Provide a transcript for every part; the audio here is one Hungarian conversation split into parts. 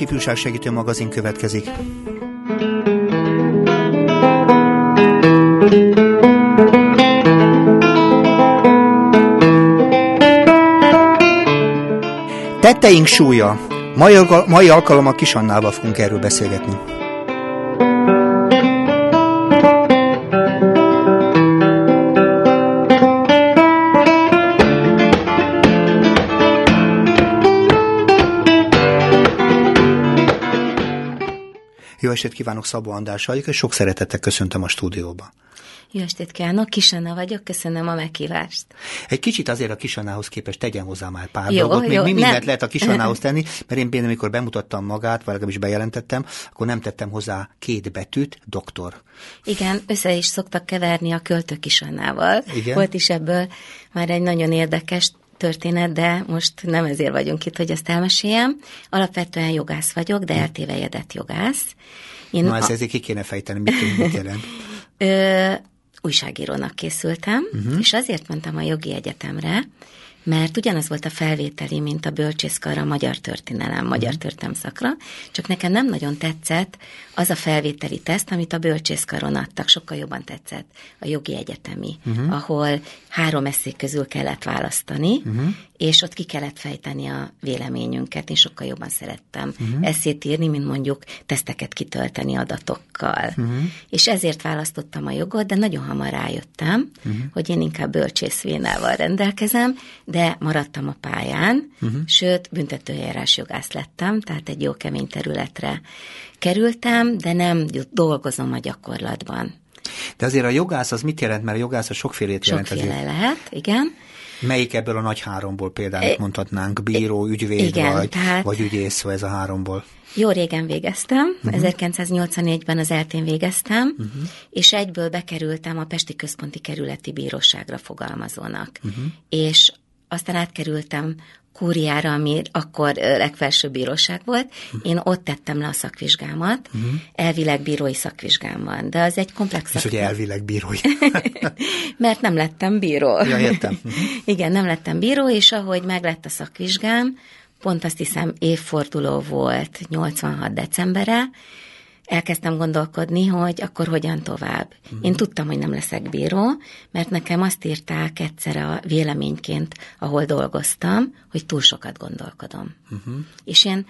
Ifjúság Segítő Magazin következik. Tetteink súlya. Mai, mai alkalommal Kisannával fogunk erről beszélgetni. Estét kívánok Szabó András vagyok, és sok szeretettel köszöntöm a stúdióba. Jó estét kívánok, Kisanna vagyok, köszönöm a meghívást. Egy kicsit azért a Kisannához képest tegyen hozzá már pár jó, dolgot. Még jó, mi mindent nem. lehet a Kisannához tenni, mert én például, amikor bemutattam magát, vagy legalábbis bejelentettem, akkor nem tettem hozzá két betűt, doktor. Igen, össze is szoktak keverni a költő Kisannával. Igen. Volt is ebből már egy nagyon érdekes történet, de most nem ezért vagyunk itt, hogy ezt elmeséljem. Alapvetően jogász vagyok, de eltévejedett jogász. Én Na, ez a... ezért ki kéne fejteni, mit, mit jelent. Ö, újságírónak készültem, uh-huh. és azért mentem a jogi egyetemre, mert ugyanaz volt a felvételi, mint a bölcsészkarra a magyar történelem, magyar uh-huh. történelem szakra, csak nekem nem nagyon tetszett az a felvételi teszt, amit a bölcsészkaron adtak, sokkal jobban tetszett a jogi egyetemi, uh-huh. ahol három eszék közül kellett választani, uh-huh. és ott ki kellett fejteni a véleményünket. Én sokkal jobban szerettem uh-huh. eszét írni, mint mondjuk teszteket kitölteni adatokkal. Uh-huh. És ezért választottam a jogot, de nagyon hamar rájöttem, uh-huh. hogy én inkább bölcsészvénával rendelkezem, de maradtam a pályán, uh-huh. sőt, büntetőjárás jogász lettem, tehát egy jó kemény területre kerültem, de nem dolgozom a gyakorlatban. De azért a jogász az mit jelent? Mert a jogász a sokfélét jelent. Sokféle azért. lehet, igen. Melyik ebből a nagy háromból például mondhatnánk? Bíró, ügyvéd igen, vagy, tehát... vagy ügyész, vagy ez a háromból? Jó régen végeztem, uh-huh. 1984-ben az eltén végeztem, uh-huh. és egyből bekerültem a Pesti Központi Kerületi Bíróságra fogalmazónak. Uh-huh. És aztán átkerültem kúriára, ami akkor legfelsőbb bíróság volt. Én ott tettem le a szakvizsgámat, uh-huh. elvileg bírói szakvizsgám van, de az egy komplex És hogy elvileg bírói? Mert nem lettem bíró. Ja, értem. Uh-huh. Igen, nem lettem bíró, és ahogy meglett a szakvizsgám, pont azt hiszem évforduló volt, 86 decembere, elkezdtem gondolkodni, hogy akkor hogyan tovább. Uh-huh. Én tudtam, hogy nem leszek bíró, mert nekem azt írták egyszer a véleményként, ahol dolgoztam, hogy túl sokat gondolkodom. Uh-huh. És én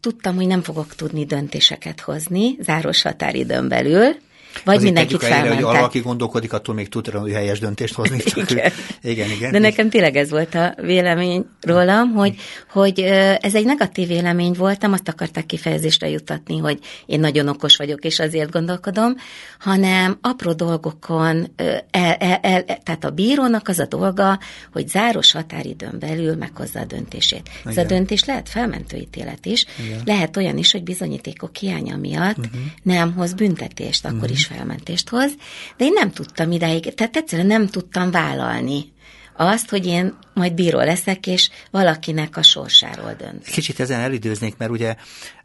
tudtam, hogy nem fogok tudni döntéseket hozni záros határidőn belül, vagy Azért mindenkit felmentek. hogy valaki gondolkodik, attól még tud hogy helyes döntést hozni. Csak igen. Ő, igen, igen. De nekem tényleg ez volt a vélemény rólam, hogy, hogy ez egy negatív vélemény voltam, azt akarták kifejezésre jutatni, hogy én nagyon okos vagyok, és azért gondolkodom, hanem apró dolgokon, el, el, el, tehát a bírónak az a dolga, hogy záros határidőn belül meghozza a döntését. Igen. Ez a döntés lehet felmentőítélet is, Igen. lehet olyan is, hogy bizonyítékok hiánya miatt uh-huh. nem hoz büntetést, akkor uh-huh. is felmentést hoz, de én nem tudtam ideig, tehát egyszerűen nem tudtam vállalni azt, hogy én majd bíró leszek, és valakinek a sorsáról dönt. Kicsit ezen elidőznék, mert ugye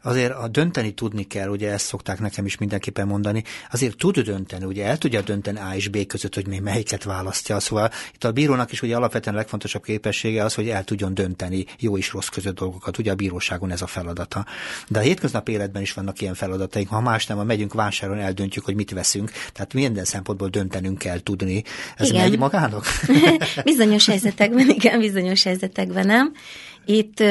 azért a dönteni tudni kell, ugye ezt szokták nekem is mindenképpen mondani, azért tud dönteni, ugye el tudja dönteni A és B között, hogy mi melyiket választja. Szóval itt a bírónak is ugye alapvetően a legfontosabb képessége az, hogy el tudjon dönteni jó és rossz között dolgokat. Ugye a bíróságon ez a feladata. De a hétköznapi életben is vannak ilyen feladataink. Ha más nem, ha megyünk vásáron, eldöntjük, hogy mit veszünk. Tehát minden szempontból döntenünk kell tudni. Ez Igen. megy magának? bizonyos helyzetekben, igen, bizonyos helyzetekben nem. Itt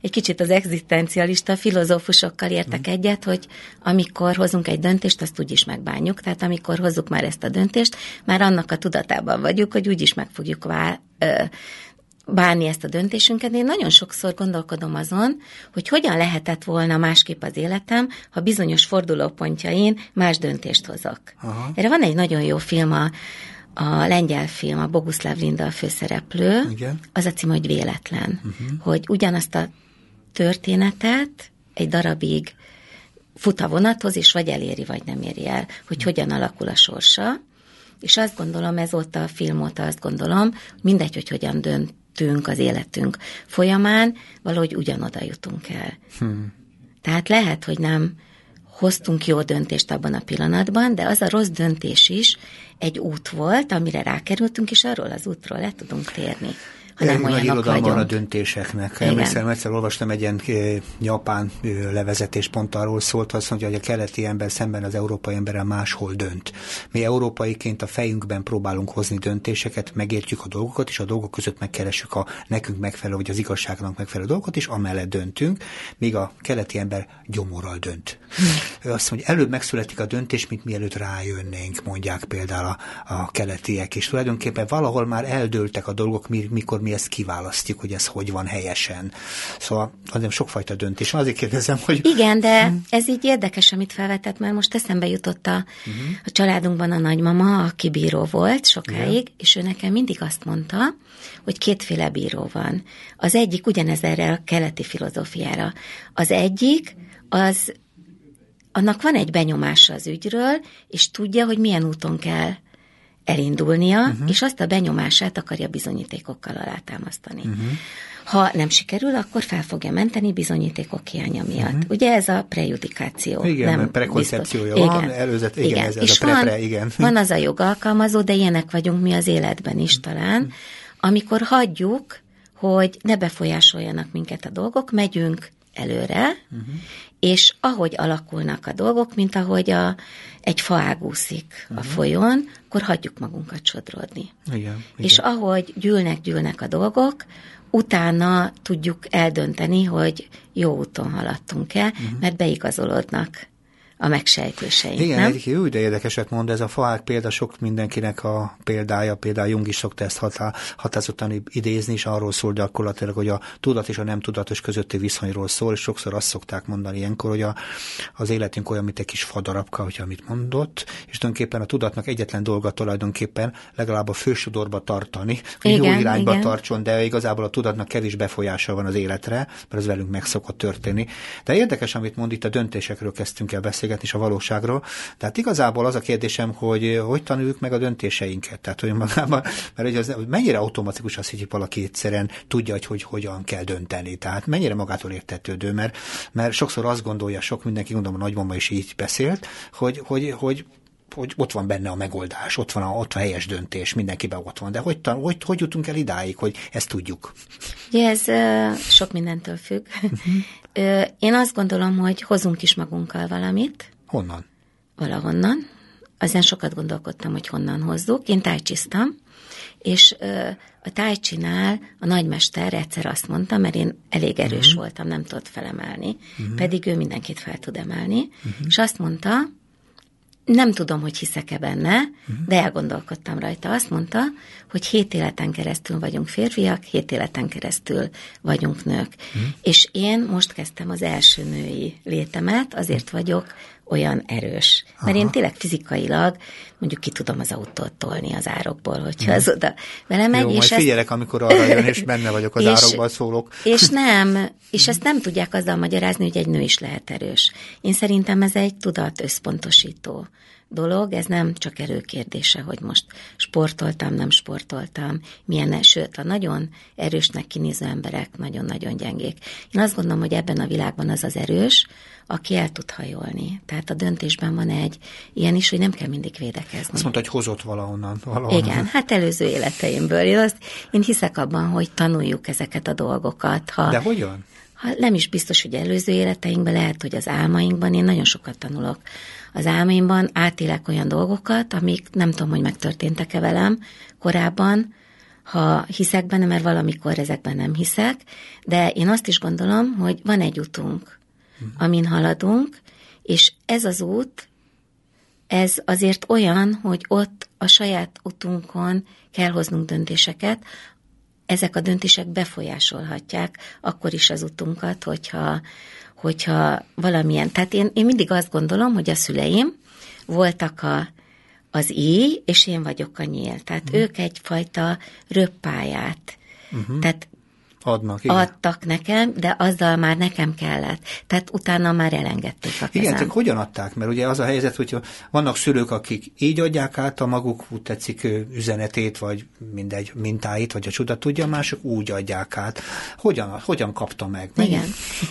egy kicsit az egzisztencialista filozófusokkal értek mm. egyet, hogy amikor hozunk egy döntést, azt úgyis megbánjuk. Tehát amikor hozzuk már ezt a döntést, már annak a tudatában vagyunk, hogy úgyis meg fogjuk vá, ö, bánni ezt a döntésünket. Én nagyon sokszor gondolkodom azon, hogy hogyan lehetett volna másképp az életem, ha bizonyos fordulópontjain más döntést hozok. Aha. Erre van egy nagyon jó film a a lengyel film, a Boguszláv Linda a főszereplő, Igen. az a cím, hogy véletlen. Uh-huh. Hogy ugyanazt a történetet egy darabig fut a vonathoz, és vagy eléri, vagy nem éri el, hogy hogyan alakul a sorsa. És azt gondolom, ez óta a film óta azt gondolom, mindegy, hogy hogyan döntünk az életünk folyamán, valahogy ugyanoda jutunk el. Hmm. Tehát lehet, hogy nem hoztunk jó döntést abban a pillanatban, de az a rossz döntés is egy út volt, amire rákerültünk, és arról az útról le tudunk térni hanem Nagy irodalma van a döntéseknek. Emlékszem, egyszer olvastam egy ilyen japán levezetés, pont arról szólt, azt mondja, hogy a keleti ember szemben az európai emberrel máshol dönt. Mi európaiként a fejünkben próbálunk hozni döntéseket, megértjük a dolgokat, és a dolgok között megkeressük a nekünk megfelelő, vagy az igazságnak megfelelő dolgokat, és amellett döntünk, míg a keleti ember gyomorral dönt. Ő azt mondja, előbb megszületik a döntés, mint mielőtt rájönnénk, mondják például a, a keletiek, és tulajdonképpen valahol már eldőltek a dolgok, mi- mikor mi ezt kiválasztjuk, hogy ez hogy van helyesen. Szóval azért sokfajta döntés. van. Azért kérdezem, hogy Igen, de ez így érdekes, amit felvetett, mert most eszembe jutott a, a családunkban a nagymama, aki bíró volt sokáig, és ő nekem mindig azt mondta, hogy kétféle bíró van. Az egyik ugyanez erre a keleti filozófiára. Az egyik, az annak van egy benyomása az ügyről, és tudja, hogy milyen úton kell elindulnia, uh-huh. és azt a benyomását akarja bizonyítékokkal alátámasztani. Uh-huh. Ha nem sikerül, akkor fel fogja menteni bizonyítékok hiánya miatt. Uh-huh. Ugye ez a prejudikáció. Igen, nem prekoncepciója biztos. van, előzet- igen, ez- ez és a pre-pre, van, igen. van az a jogalkalmazó, de ilyenek vagyunk mi az életben is talán, amikor hagyjuk, hogy ne befolyásoljanak minket a dolgok, megyünk előre, uh-huh. És ahogy alakulnak a dolgok, mint ahogy a, egy fa ágúszik uh-huh. a folyón, akkor hagyjuk magunkat sodródni. igen, És ahogy gyűlnek-gyűlnek a dolgok, utána tudjuk eldönteni, hogy jó úton haladtunk-e, uh-huh. mert beigazolódnak a megsejtéseink, Igen, nem? egy jó, de érdekeset mond, ez a faák példa sok mindenkinek a példája, például Jung is szokta ezt hatá, határozottan idézni, és arról szól gyakorlatilag, hogy a tudat és a nem tudatos közötti viszonyról szól, és sokszor azt szokták mondani ilyenkor, hogy a, az életünk olyan, mint egy kis fadarabka, hogy amit mondott, és tulajdonképpen a tudatnak egyetlen dolga tulajdonképpen legalább a fősodorba tartani, hogy jó Igen, irányba igen. tartson, de igazából a tudatnak kevés befolyása van az életre, mert ez velünk meg szokott történni. De érdekes, amit mond, itt a döntésekről kezdtünk el beszélgetni, és a valóságról. Tehát igazából az a kérdésem, hogy hogy tanuljuk meg a döntéseinket. Tehát, hogy magában, mert hogy, az, mennyire automatikus az, hogy valaki egyszerűen tudja, hogy, hogy hogyan kell dönteni. Tehát mennyire magától értetődő, mert, mert sokszor azt gondolja, sok mindenki, gondolom a nagymama is így beszélt, hogy, hogy, hogy hogy ott van benne a megoldás, ott van a, ott a helyes döntés, mindenkiben ott van. De hogy, hogy, hogy jutunk el idáig, hogy ezt tudjuk? Ugye ez sok mindentől függ. Ö, Én azt gondolom, hogy hozunk is magunkkal valamit, Honnan? valahonnan. Azon sokat gondolkodtam, hogy honnan hozzuk. Én tájcsiztam, és a tájcsinál a nagymester egyszer azt mondta, mert én elég erős uh-huh. voltam, nem tudott felemelni, uh-huh. pedig ő mindenkit fel tud emelni, uh-huh. és azt mondta, nem tudom, hogy hiszek-e benne, uh-huh. de elgondolkodtam rajta. Azt mondta, hogy hét életen keresztül vagyunk férfiak, hét életen keresztül vagyunk nők. Uh-huh. És én most kezdtem az első női létemet, azért vagyok olyan erős. Mert én tényleg fizikailag mondjuk ki tudom az autót tolni az árokból, hogyha az oda vele megy. Jó, majd és ezt- figyelek, amikor arra jön, és benne vagyok az és- árokban szólok. És nem, és ezt nem tudják azzal magyarázni, hogy egy nő is lehet erős. Én szerintem ez egy tudat összpontosító dolog, ez nem csak erőkérdése, hogy most sportoltam, nem sportoltam, milyen, sőt, a nagyon erősnek kinéző emberek nagyon-nagyon gyengék. Én azt gondolom, hogy ebben a világban az az erős, aki el tud hajolni. Tehát a döntésben van egy ilyen is, hogy nem kell mindig védekezni. Azt mondta, hogy hozott valahonnan. valahonnan. Igen, hát előző életeimből. Én, azt, én hiszek abban, hogy tanuljuk ezeket a dolgokat. Ha, De hogyan? ha nem is biztos, hogy előző életeinkben, lehet, hogy az álmainkban, én nagyon sokat tanulok. Az álmaimban átélek olyan dolgokat, amik nem tudom, hogy megtörténtek-e velem korábban, ha hiszek benne, mert valamikor ezekben nem hiszek, de én azt is gondolom, hogy van egy utunk, amin haladunk, és ez az út, ez azért olyan, hogy ott a saját utunkon kell hoznunk döntéseket, ezek a döntések befolyásolhatják akkor is az utunkat, hogyha, hogyha valamilyen. Tehát én, én mindig azt gondolom, hogy a szüleim voltak a, az íj, és én vagyok a nyíl. Tehát uh-huh. ők egyfajta röppáját. Uh-huh. Tehát Adnak, igen. adtak nekem, de azzal már nekem kellett. Tehát utána már elengedték a kezem. Igen, csak hogyan adták? Mert ugye az a helyzet, hogy vannak szülők, akik így adják át a maguk úgy tetszik üzenetét, vagy mindegy mintáit, vagy a csuda tudja, mások úgy adják át. Hogyan, hogyan kapta meg? Mennyi? Igen.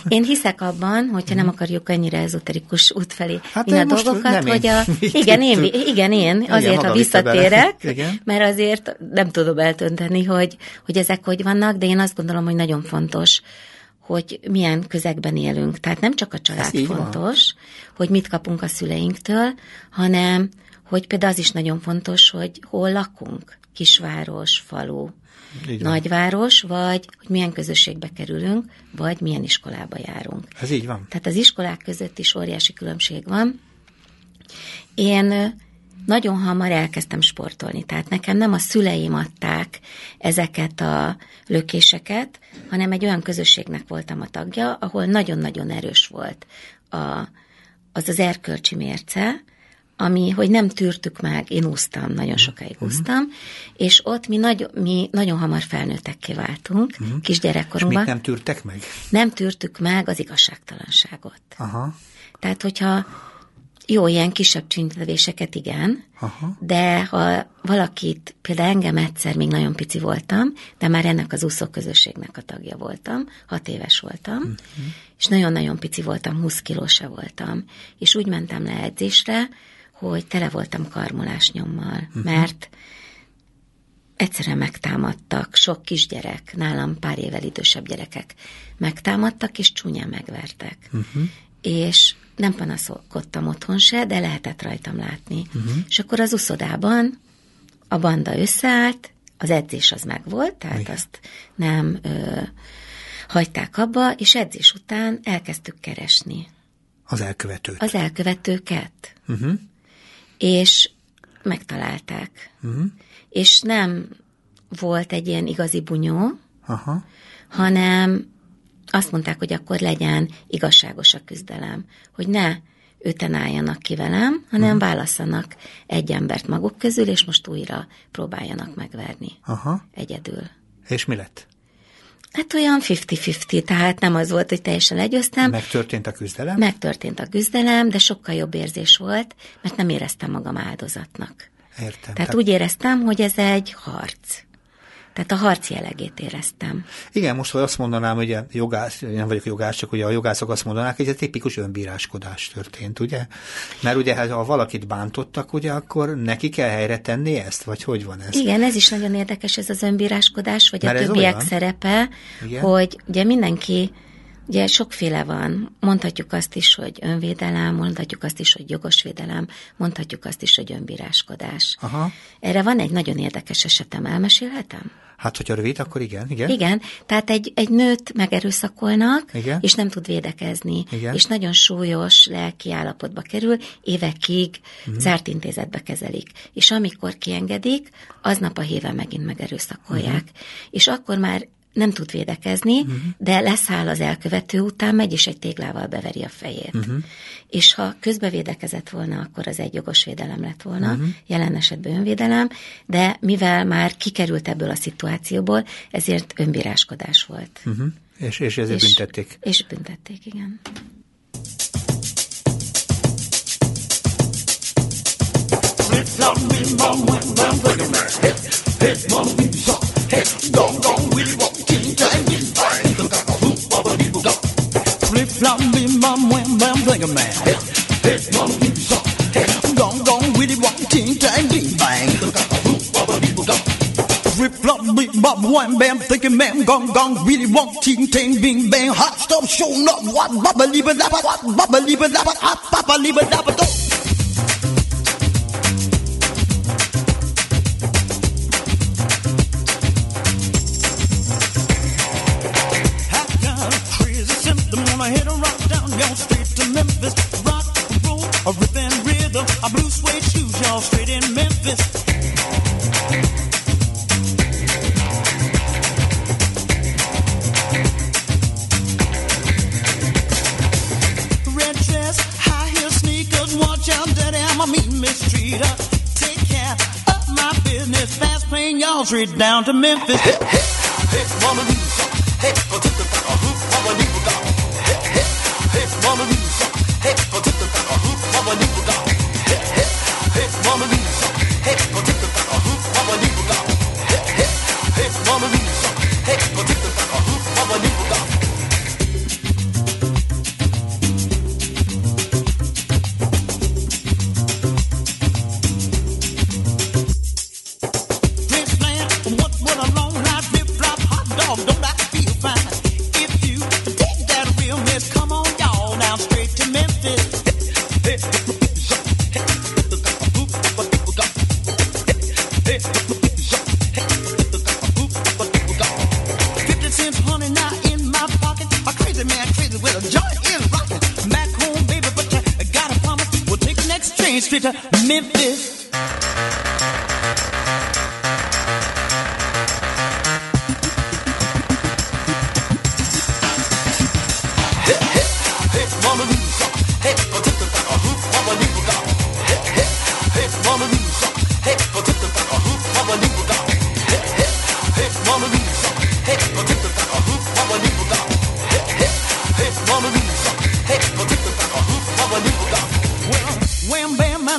Én hiszek abban, hogyha nem akarjuk ennyire ezoterikus út felé hát a dolgokat, hogy a... Igen, én, igen, én azért, igen, ha visszatérek, mert azért nem tudom eltönteni, hogy, hogy ezek hogy vannak, de én azt gondolom, gondolom, hogy nagyon fontos, hogy milyen közegben élünk. Tehát nem csak a család fontos, van. hogy mit kapunk a szüleinktől, hanem hogy például az is nagyon fontos, hogy hol lakunk. Kisváros, falu, így nagyváros, vagy hogy milyen közösségbe kerülünk, vagy milyen iskolába járunk. Ez így van. Tehát az iskolák között is óriási különbség van. Én nagyon hamar elkezdtem sportolni. Tehát nekem nem a szüleim adták ezeket a lökéseket, hanem egy olyan közösségnek voltam a tagja, ahol nagyon-nagyon erős volt a, az az erkölcsi mérce, ami, hogy nem tűrtük meg, én úsztam, nagyon sokáig uh-huh. úsztam, és ott mi, nagy, mi nagyon hamar felnőttekké váltunk, uh-huh. kisgyerekkorunkban. És mit nem tűrtek meg? Nem tűrtük meg az igazságtalanságot. Aha. Tehát, hogyha jó, ilyen kisebb csüntevéseket igen, Aha. de ha valakit, például engem egyszer még nagyon pici voltam, de már ennek az úszó közösségnek a tagja voltam, hat éves voltam, uh-huh. és nagyon-nagyon pici voltam, 20 kilósa voltam, és úgy mentem le edzésre, hogy tele voltam karmolás nyommal, uh-huh. mert egyszerűen megtámadtak, sok kisgyerek, nálam pár évvel idősebb gyerekek megtámadtak, és csúnyán megvertek. Uh-huh. És nem panaszkodtam otthon se, de lehetett rajtam látni. Uh-huh. És akkor az uszodában a banda összeállt, az edzés az megvolt, tehát Igen. azt nem ö, hagyták abba, és edzés után elkezdtük keresni. Az elkövetőt. Az elkövetőket. Uh-huh. És megtalálták. Uh-huh. És nem volt egy ilyen igazi bunyó, Aha. hanem azt mondták, hogy akkor legyen igazságos a küzdelem, hogy ne öten álljanak ki velem, hanem uh-huh. válasszanak egy embert maguk közül, és most újra próbáljanak megverni. Aha. Egyedül. És mi lett? Hát olyan 50-50, tehát nem az volt, hogy teljesen legyőztem. Megtörtént a küzdelem? Megtörtént a küzdelem, de sokkal jobb érzés volt, mert nem éreztem magam áldozatnak. Értem. Tehát, tehát úgy éreztem, hogy ez egy harc. Tehát a harci jellegét éreztem. Igen, most hogy azt mondanám, a jogász, nem vagyok jogász, csak ugye a jogászok azt mondanák, hogy ez egy tipikus önbíráskodás történt, ugye? Mert ugye, ha valakit bántottak, ugye, akkor neki kell helyre tenni ezt, vagy hogy van ez? Igen, ez is nagyon érdekes, ez az önbíráskodás, vagy Mert a többiek olyan? szerepe, Igen? hogy ugye mindenki Ugye sokféle van. Mondhatjuk azt is, hogy önvédelem, mondhatjuk azt is, hogy jogos védelem, mondhatjuk azt is, hogy önbíráskodás. Aha. Erre van egy nagyon érdekes esetem, elmesélhetem? Hát, hogyha rövid, akkor igen, igen. Igen, tehát egy, egy nőt megerőszakolnak, igen. és nem tud védekezni, igen. és nagyon súlyos lelki állapotba kerül, évekig uh-huh. zárt intézetbe kezelik. És amikor kiengedik, aznap a héven megint megerőszakolják. Uh-huh. És akkor már nem tud védekezni, uh-huh. de leszáll az elkövető után, megy és egy téglával beveri a fejét. Uh-huh. És ha közbevédekezett volna, akkor az egy jogos védelem lett volna, uh-huh. jelen esetben önvédelem, de mivel már kikerült ebből a szituációból, ezért önbíráskodás volt. Uh-huh. És, és ezért és, büntették? És büntették, igen. Flip-flop, Hey, go, go, Willy walking, time is fine. Little cock, whoop, bubba, dibble, go. Flip, flop, bim, bam, wham, bam, bling, man. Hey, hey, mama, dibble, so. Hey, go, go, Willy walking, time is fine. Little cock, whoop, bubba, dibble, go. Flip, flop, bim, bam, wham, bam, thinking, man, gong, gong, Willy ting ting bing, bang, hot, stuff show, up. what, bubba, leave it, dabba, what, bubba, leave it, dabba, hot, papa, leave it, dabba, don't. I hit a rock down y'all straight to Memphis. Rock, roll, a rhythm and rhythm. A blue suede shoes, y'all straight in Memphis. Red dress, high heel sneakers, watch out daddy! I'm a mean mistreater. Take care of my business, fast plane, y'all straight down to Memphis. Hit, hit, hit,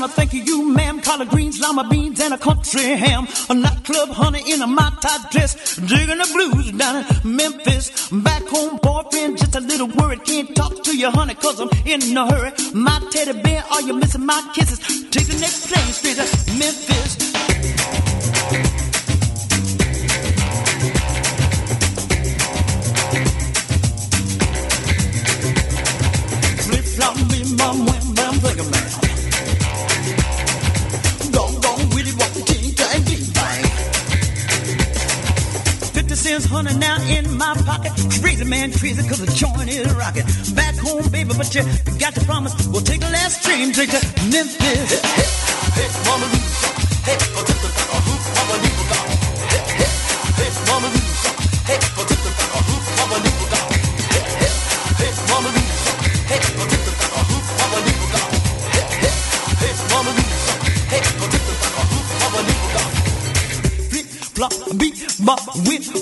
and a thank you, ma'am. Collard greens, lima beans, and a country ham. A nightclub honey in a my top dress. Digging the blues down in Memphis. Back home, boyfriend, just a little worried. Can't talk to you, honey, cause I'm in a hurry. My teddy bear, are you missing my kisses? Take the next plane straight to Memphis. flop, be mum, wham, bam, think about Cents, honey, now in my pocket. Crazy man, crazy, cause the joint is rocking. Back home, baby, but you got to promise we'll take the last train straight to Memphis. Hey, hey, hey, Mama. Hey,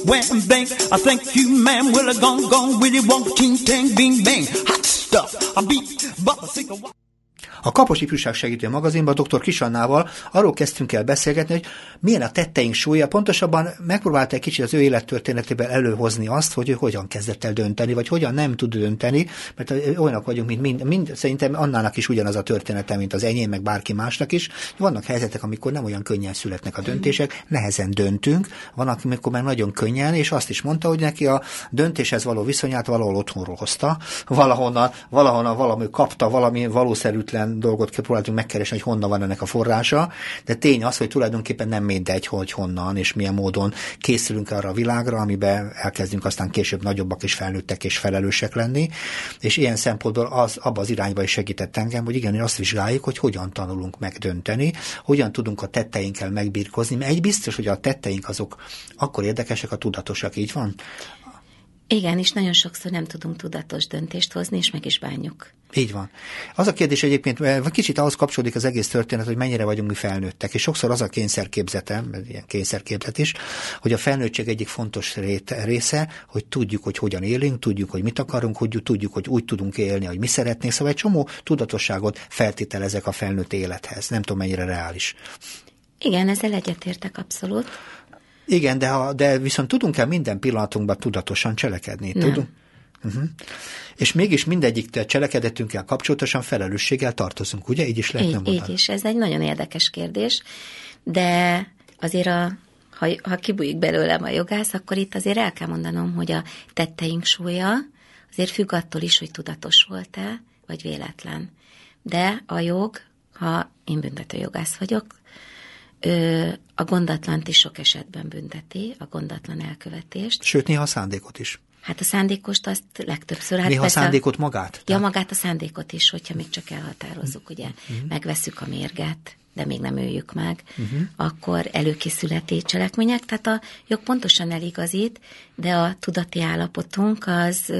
wham, bang. I thank you, ma'am. Well, I gone, gone, willy, wonk, ting, tang, bing, bang. Hot stuff. I beat, bop, I think A Kapos Ifjúság Segítő magazinban dr. Kisannával arról kezdtünk el beszélgetni, hogy milyen a tetteink súlya, pontosabban megpróbálta egy kicsit az ő élettörténetében előhozni azt, hogy ő hogyan kezdett el dönteni, vagy hogyan nem tud dönteni, mert olyanok vagyunk, mint mind, mind szerintem annának is ugyanaz a története, mint az enyém, meg bárki másnak is. Vannak helyzetek, amikor nem olyan könnyen születnek a döntések, nehezen döntünk, vannak, amikor már nagyon könnyen, és azt is mondta, hogy neki a döntéshez való viszonyát valahol otthonról hozta, valahonnan, valahonnan valami kapta, valami valószerűtlen dolgot próbáltunk megkeresni, hogy honnan van ennek a forrása, de tény az, hogy tulajdonképpen nem mindegy, hogy honnan és milyen módon készülünk arra a világra, amiben elkezdünk aztán később nagyobbak és felnőttek és felelősek lenni, és ilyen szempontból az abba az irányba is segített engem, hogy igen, azt vizsgáljuk, hogy hogyan tanulunk megdönteni, hogyan tudunk a tetteinkkel megbírkozni, mert egy biztos, hogy a tetteink azok akkor érdekesek, a tudatosak, így van? Igen, és nagyon sokszor nem tudunk tudatos döntést hozni, és meg is bánjuk. Így van. Az a kérdés egyébként, kicsit ahhoz kapcsolódik az egész történet, hogy mennyire vagyunk mi felnőttek, és sokszor az a kényszerképzete, ilyen kényszerképzet is, hogy a felnőttség egyik fontos része, hogy tudjuk, hogy hogyan élünk, tudjuk, hogy mit akarunk, hogy tudjuk, hogy úgy tudunk élni, hogy mi szeretnénk, szóval egy csomó tudatosságot feltételezek a felnőtt élethez. Nem tudom, mennyire reális. Igen, ezzel egyetértek abszolút. Igen, de, ha, de viszont tudunk-e minden pillanatunkban tudatosan cselekedni? Nem. Tudunk? Uh-huh. És mégis mindegyik cselekedetünkkel kapcsolatosan felelősséggel tartozunk, ugye? Így is lehet így, Így is, ez egy nagyon érdekes kérdés, de azért a, ha, ha kibújik belőlem a jogász, akkor itt azért el kell mondanom, hogy a tetteink súlya azért függ attól is, hogy tudatos volt-e, vagy véletlen. De a jog, ha én büntető jogász vagyok, a gondatlant is sok esetben bünteti, a gondatlan elkövetést. Sőt, néha a szándékot is. Hát a szándékot azt legtöbbször... Hát néha a szándékot magát? Ja, tehát... magát a szándékot is, hogyha még csak elhatározzuk, ugye, uh-huh. megveszük a mérget, de még nem öljük meg, uh-huh. akkor előkészületi cselekmények, tehát a jog pontosan eligazít, de a tudati állapotunk az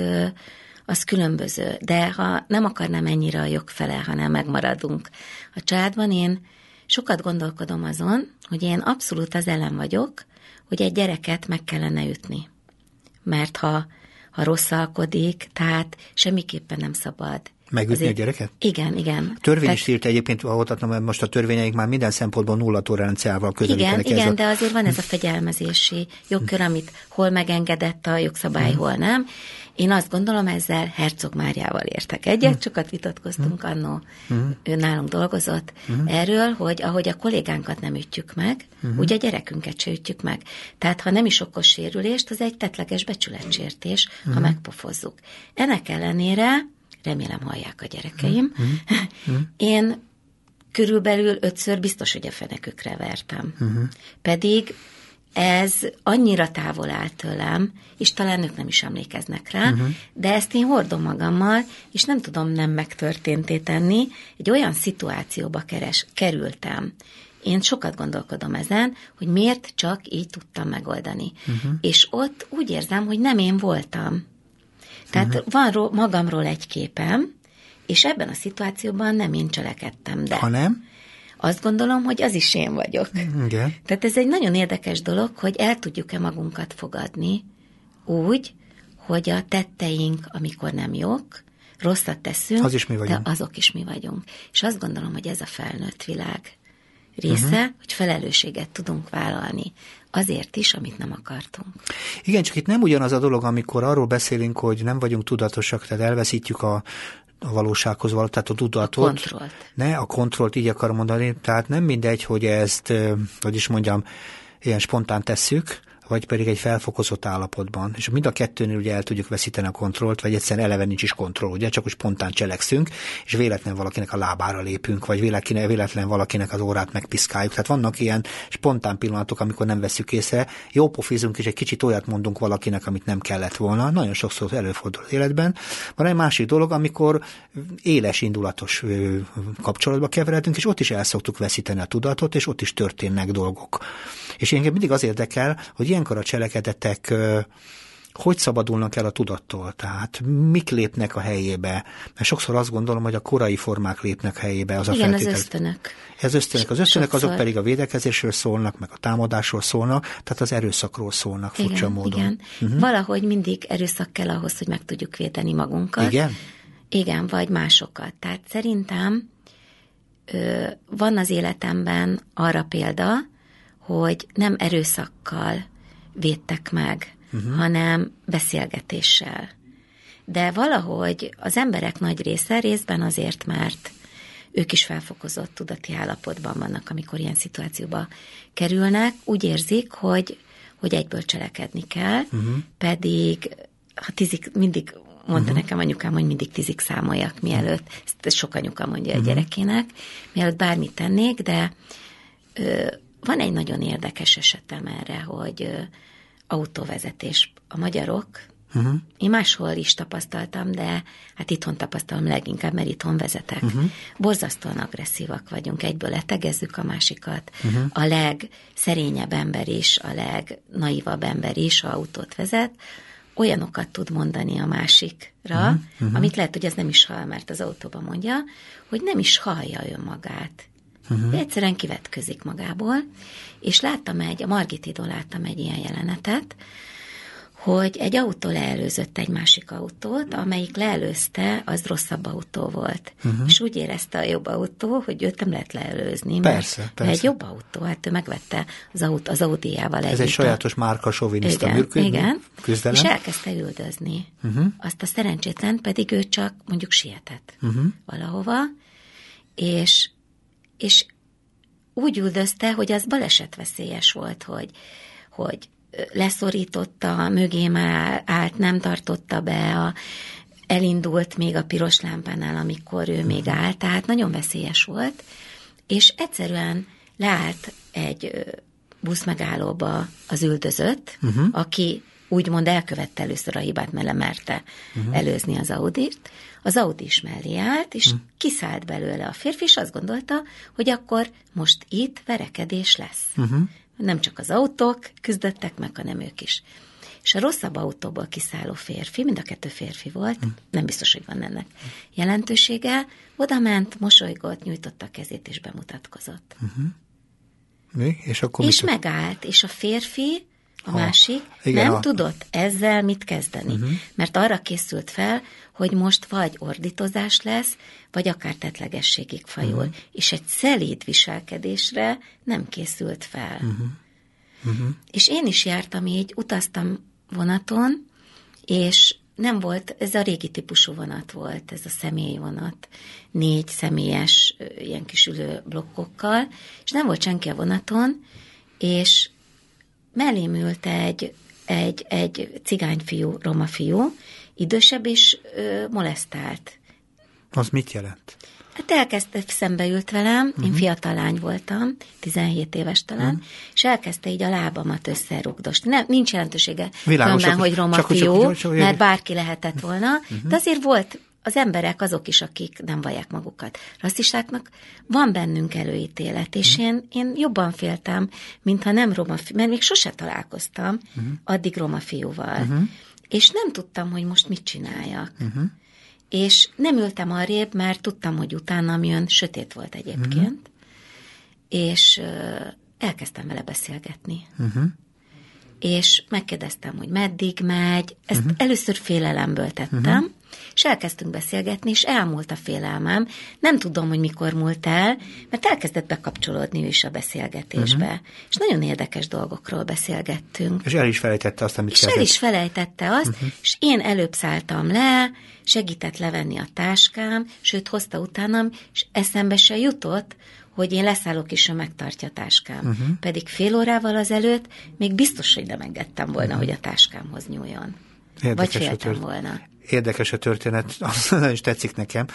az különböző. De ha nem akarnám ennyire a jog fele, hanem megmaradunk a családban, én sokat gondolkodom azon, hogy én abszolút az ellen vagyok, hogy egy gyereket meg kellene ütni. mert ha, ha rosszalkodik, tehát semmiképpen nem szabad Megütni Azért, a gyereket? Igen, igen. A törvény is írt egyébként, ahol hogy most a törvényeik már minden szempontból nulla toleranciával közelítenek. Igen, igen, a... de azért van ez a fegyelmezési jogkör, amit hol megengedett a jogszabály, hol nem. Én azt gondolom, ezzel Herzog Máriával értek egyet, sokat vitatkoztunk annó, ő nálunk dolgozott erről, hogy ahogy a kollégánkat nem ütjük meg, úgy a gyerekünket se ütjük meg. Tehát ha nem is okos sérülést, az egy tetleges becsületsértés, ha megpofozzuk. Ennek ellenére remélem hallják a gyerekeim. Mm-hmm. Én körülbelül ötször biztos, hogy a fenekükre vertem. Mm-hmm. Pedig ez annyira távol áll tőlem, és talán ők nem is emlékeznek rá, uh-huh. de ezt én hordom magammal, és nem tudom nem megtörténté tenni. Egy olyan szituációba keres, kerültem. Én sokat gondolkodom ezen, hogy miért csak így tudtam megoldani. Uh-huh. És ott úgy érzem, hogy nem én voltam. Tehát uh-huh. van ró, magamról egy képem, és ebben a szituációban nem én cselekedtem, de... Ha nem? Azt gondolom, hogy az is én vagyok. Igen. Tehát ez egy nagyon érdekes dolog, hogy el tudjuk-e magunkat fogadni úgy, hogy a tetteink, amikor nem jók, rosszat teszünk, az is mi vagyunk. de azok is mi vagyunk. És azt gondolom, hogy ez a felnőtt világ része, uh-huh. hogy felelősséget tudunk vállalni azért is, amit nem akartunk. Igen, csak itt nem ugyanaz a dolog, amikor arról beszélünk, hogy nem vagyunk tudatosak, tehát elveszítjük a a valósághoz való, tehát a tudatot. A kontrollt. Ne, a kontrollt így akarom mondani, tehát nem mindegy, hogy ezt, hogy is mondjam, ilyen spontán tesszük, vagy pedig egy felfokozott állapotban. És mind a kettőnél ugye el tudjuk veszíteni a kontrollt, vagy egyszerűen eleve nincs is kontroll, ugye csak úgy spontán cselekszünk, és véletlen valakinek a lábára lépünk, vagy véletlen, véletlen valakinek az órát megpiszkáljuk. Tehát vannak ilyen spontán pillanatok, amikor nem veszük észre, jó pofizunk, és egy kicsit olyat mondunk valakinek, amit nem kellett volna. Nagyon sokszor előfordul az életben. Van egy másik dolog, amikor éles indulatos kapcsolatba keveredünk, és ott is el szoktuk veszíteni a tudatot, és ott is történnek dolgok. És engem mindig az érdekel, hogy ilyen ilyenkor a cselekedetek hogy szabadulnak el a tudattól? Tehát mik lépnek a helyébe? Mert sokszor azt gondolom, hogy a korai formák lépnek helyébe. Az Igen, a feltétel... az ösztönök. Ez ösztönök. Az ösztönök azok pedig a védekezésről szólnak, meg a támadásról szólnak, tehát az erőszakról szólnak furcsa igen, módon. Igen. Uh-huh. Valahogy mindig erőszak kell ahhoz, hogy meg tudjuk védeni magunkat. Igen? Igen, vagy másokat. Tehát szerintem ö, van az életemben arra példa, hogy nem erőszakkal védtek meg, uh-huh. hanem beszélgetéssel. De valahogy az emberek nagy része részben azért, mert ők is felfokozott tudati állapotban vannak, amikor ilyen szituációba kerülnek, úgy érzik, hogy, hogy egyből cselekedni kell, uh-huh. pedig ha tizik, mindig mondta uh-huh. nekem anyukám, hogy mindig tizik számoljak, mielőtt, ezt sok anyuka mondja uh-huh. a gyerekének, mielőtt bármit tennék, de ö, van egy nagyon érdekes esetem erre, hogy ö, autóvezetés. A magyarok, uh-huh. én máshol is tapasztaltam, de hát itthon tapasztalom leginkább, mert itthon vezetek. Uh-huh. Borzasztóan agresszívak vagyunk, egyből letegezzük a másikat. Uh-huh. A legszerényebb ember is, a legnaivabb ember is, ha autót vezet, olyanokat tud mondani a másikra, uh-huh. Uh-huh. amit lehet, hogy ez nem is hall, mert az autóban mondja, hogy nem is hallja önmagát. Uh-huh. Egyszerűen kivetközik magából, és láttam egy, a Margitidon láttam egy ilyen jelenetet, hogy egy autó leelőzött egy másik autót, amelyik leelőzte, az rosszabb autó volt. Uh-huh. És úgy érezte a jobb autó, hogy őt nem lehet leelőzni. Persze, mert, persze. egy jobb autó, hát ő megvette az, autó, az Audiával Ez egy sajátos márka soviniszta igen, működő, igen, küzdelem. És elkezdte üldözni. Uh-huh. Azt a szerencsétlen pedig ő csak mondjuk sietett uh-huh. valahova, és és úgy üldözte, hogy az balesetveszélyes volt, hogy, hogy leszorította, mögé állt, nem tartotta be, a, elindult még a piros lámpánál, amikor ő még állt, tehát nagyon veszélyes volt, és egyszerűen leállt egy buszmegállóba az üldözött, uh-huh. aki úgymond elkövette először a hibát, mert lemerte uh-huh. előzni az Audit. Az Audi is mellé állt, és uh-huh. kiszállt belőle a férfi, és azt gondolta, hogy akkor most itt verekedés lesz. Uh-huh. Nem csak az autók küzdöttek meg, hanem ők is. És a rosszabb autóból kiszálló férfi, mind a kettő férfi volt, uh-huh. nem biztos, hogy van ennek jelentősége, oda ment, mosolygott, nyújtotta a kezét, és bemutatkozott. Uh-huh. Mi? És akkor És mit megállt, és a férfi a másik, igen, nem a- tudott ezzel mit kezdeni. Uh-huh. Mert arra készült fel, hogy most vagy ordítozás lesz, vagy akár tetlegességig fajul. Uh-huh. És egy szelíd viselkedésre nem készült fel. Uh-huh. Uh-huh. És én is jártam így, utaztam vonaton, és nem volt, ez a régi típusú vonat volt, ez a személyvonat, négy személyes ilyen kis ülő blokkokkal, és nem volt senki a vonaton, és mellém ült egy, egy, egy cigányfiú, roma fiú, idősebb, és ö, molesztált. Az mit jelent? Hát elkezdte, szembe ült velem, uh-huh. én fiatal lány voltam, 17 éves talán, uh-huh. és elkezdte így a lábamat összerugdost. Nem, nincs jelentősége Világos, különben, csak- hogy roma csak- csak- fiú, csak- csak- mert bárki lehetett volna, uh-huh. de azért volt az emberek azok is, akik nem vallják magukat. Rasszistáknak van bennünk előítélet, és uh-huh. én, én jobban féltem, mintha nem roma fiú, mert még sose találkoztam uh-huh. addig roma fiúval. Uh-huh. És nem tudtam, hogy most mit csináljak. Uh-huh. És nem ültem arrébb, mert tudtam, hogy utánam jön, sötét volt egyébként, uh-huh. és ö, elkezdtem vele beszélgetni. Uh-huh. És megkérdeztem, hogy meddig megy, ezt uh-huh. először félelemből tettem, uh-huh. És elkezdtünk beszélgetni, és elmúlt a félelmem. Nem tudom, hogy mikor múlt el, mert elkezdett bekapcsolódni ő is a beszélgetésbe. Uh-huh. És nagyon érdekes dolgokról beszélgettünk. És el is felejtette azt, amit És el kezdett. is felejtette azt, uh-huh. és én előbb szálltam le, segített levenni a táskám, sőt, hozta utánam, és eszembe se jutott, hogy én leszállok és ő megtartja a táskám. Uh-huh. Pedig fél órával azelőtt még biztos, hogy nem engedtem volna, uh-huh. hogy a táskámhoz nyúljon. Vagy a féltem volna. Érdekes a történet, az nagyon is tetszik nekem.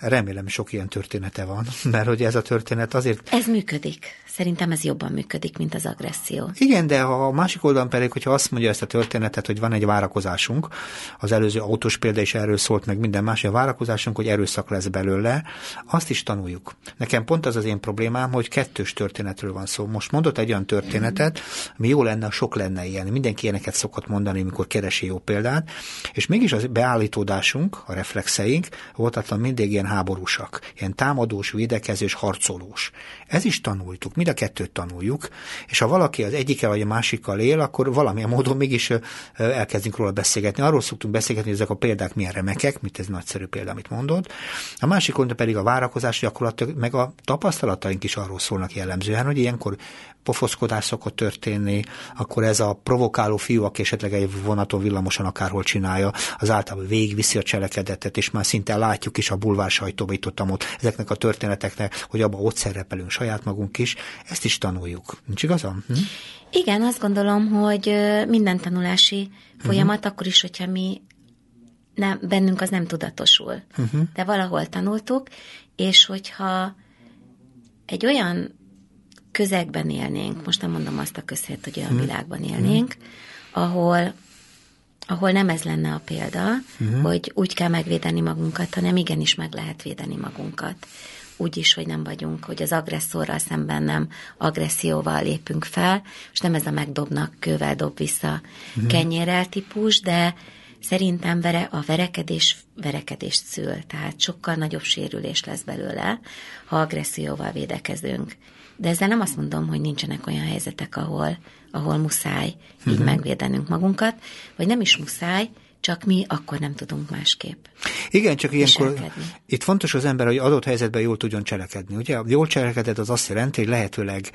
Remélem sok ilyen története van, mert hogy ez a történet azért Ez működik. Szerintem ez jobban működik, mint az agresszió. Igen, de a másik oldalon pedig, hogyha azt mondja ezt a történetet, hogy van egy várakozásunk, az előző autós példa is erről szólt, meg minden más, a várakozásunk, hogy erőszak lesz belőle, azt is tanuljuk. Nekem pont az az én problémám, hogy kettős történetről van szó. Most mondott egy olyan történetet, ami jó lenne, sok lenne ilyen. Mindenki ilyeneket szokott mondani, mikor keresi jó példát, és mégis az beállítódásunk, a reflexeink voltatlan mindig ilyen háborúsak, ilyen támadós, védekezős, harcolós. Ez is tanultuk, mind a kettőt tanuljuk, és ha valaki az egyike vagy a másikkal él, akkor valamilyen módon mégis elkezdünk róla beszélgetni. Arról szoktunk beszélgetni, hogy ezek a példák milyen remekek, mint ez nagyszerű példa, amit mondod. A másik oldalon pedig a várakozás gyakorlatilag, meg a tapasztalataink is arról szólnak jellemzően, hogy ilyenkor pofoszkodás szokott történni, akkor ez a provokáló fiú, aki esetleg egy vonaton villamosan akárhol csinálja, az általában végigviszi a cselekedetet, és már szinte látjuk is a bulvár sajtóba itt ott, ott ezeknek a történeteknek, hogy abban ott szerepelünk saját magunk is, ezt is tanuljuk. Nincs igazam? Hm? Igen, azt gondolom, hogy minden tanulási folyamat, uh-huh. akkor is, hogyha mi nem, bennünk az nem tudatosul. Uh-huh. De valahol tanultuk, és hogyha egy olyan közegben élnénk, most nem mondom azt a közhelyet, hogy olyan uh-huh. világban élnénk, ahol ahol nem ez lenne a példa, uh-huh. hogy úgy kell megvédeni magunkat, hanem igenis meg lehet védeni magunkat. Úgy is, hogy nem vagyunk, hogy az agresszorral szemben nem agresszióval lépünk fel, és nem ez a megdobnak, kővel dob vissza uh-huh. kenyérrel típus, de szerintem vere, a verekedés verekedést szül, tehát sokkal nagyobb sérülés lesz belőle, ha agresszióval védekezünk. De ezzel nem azt mondom, hogy nincsenek olyan helyzetek, ahol, ahol muszáj így uh-huh. megvédenünk magunkat, vagy nem is muszáj, csak mi akkor nem tudunk másképp. Igen, csak ilyenkor itt fontos az ember, hogy adott helyzetben jól tudjon cselekedni. Ugye a jól cselekedett az azt jelenti, hogy lehetőleg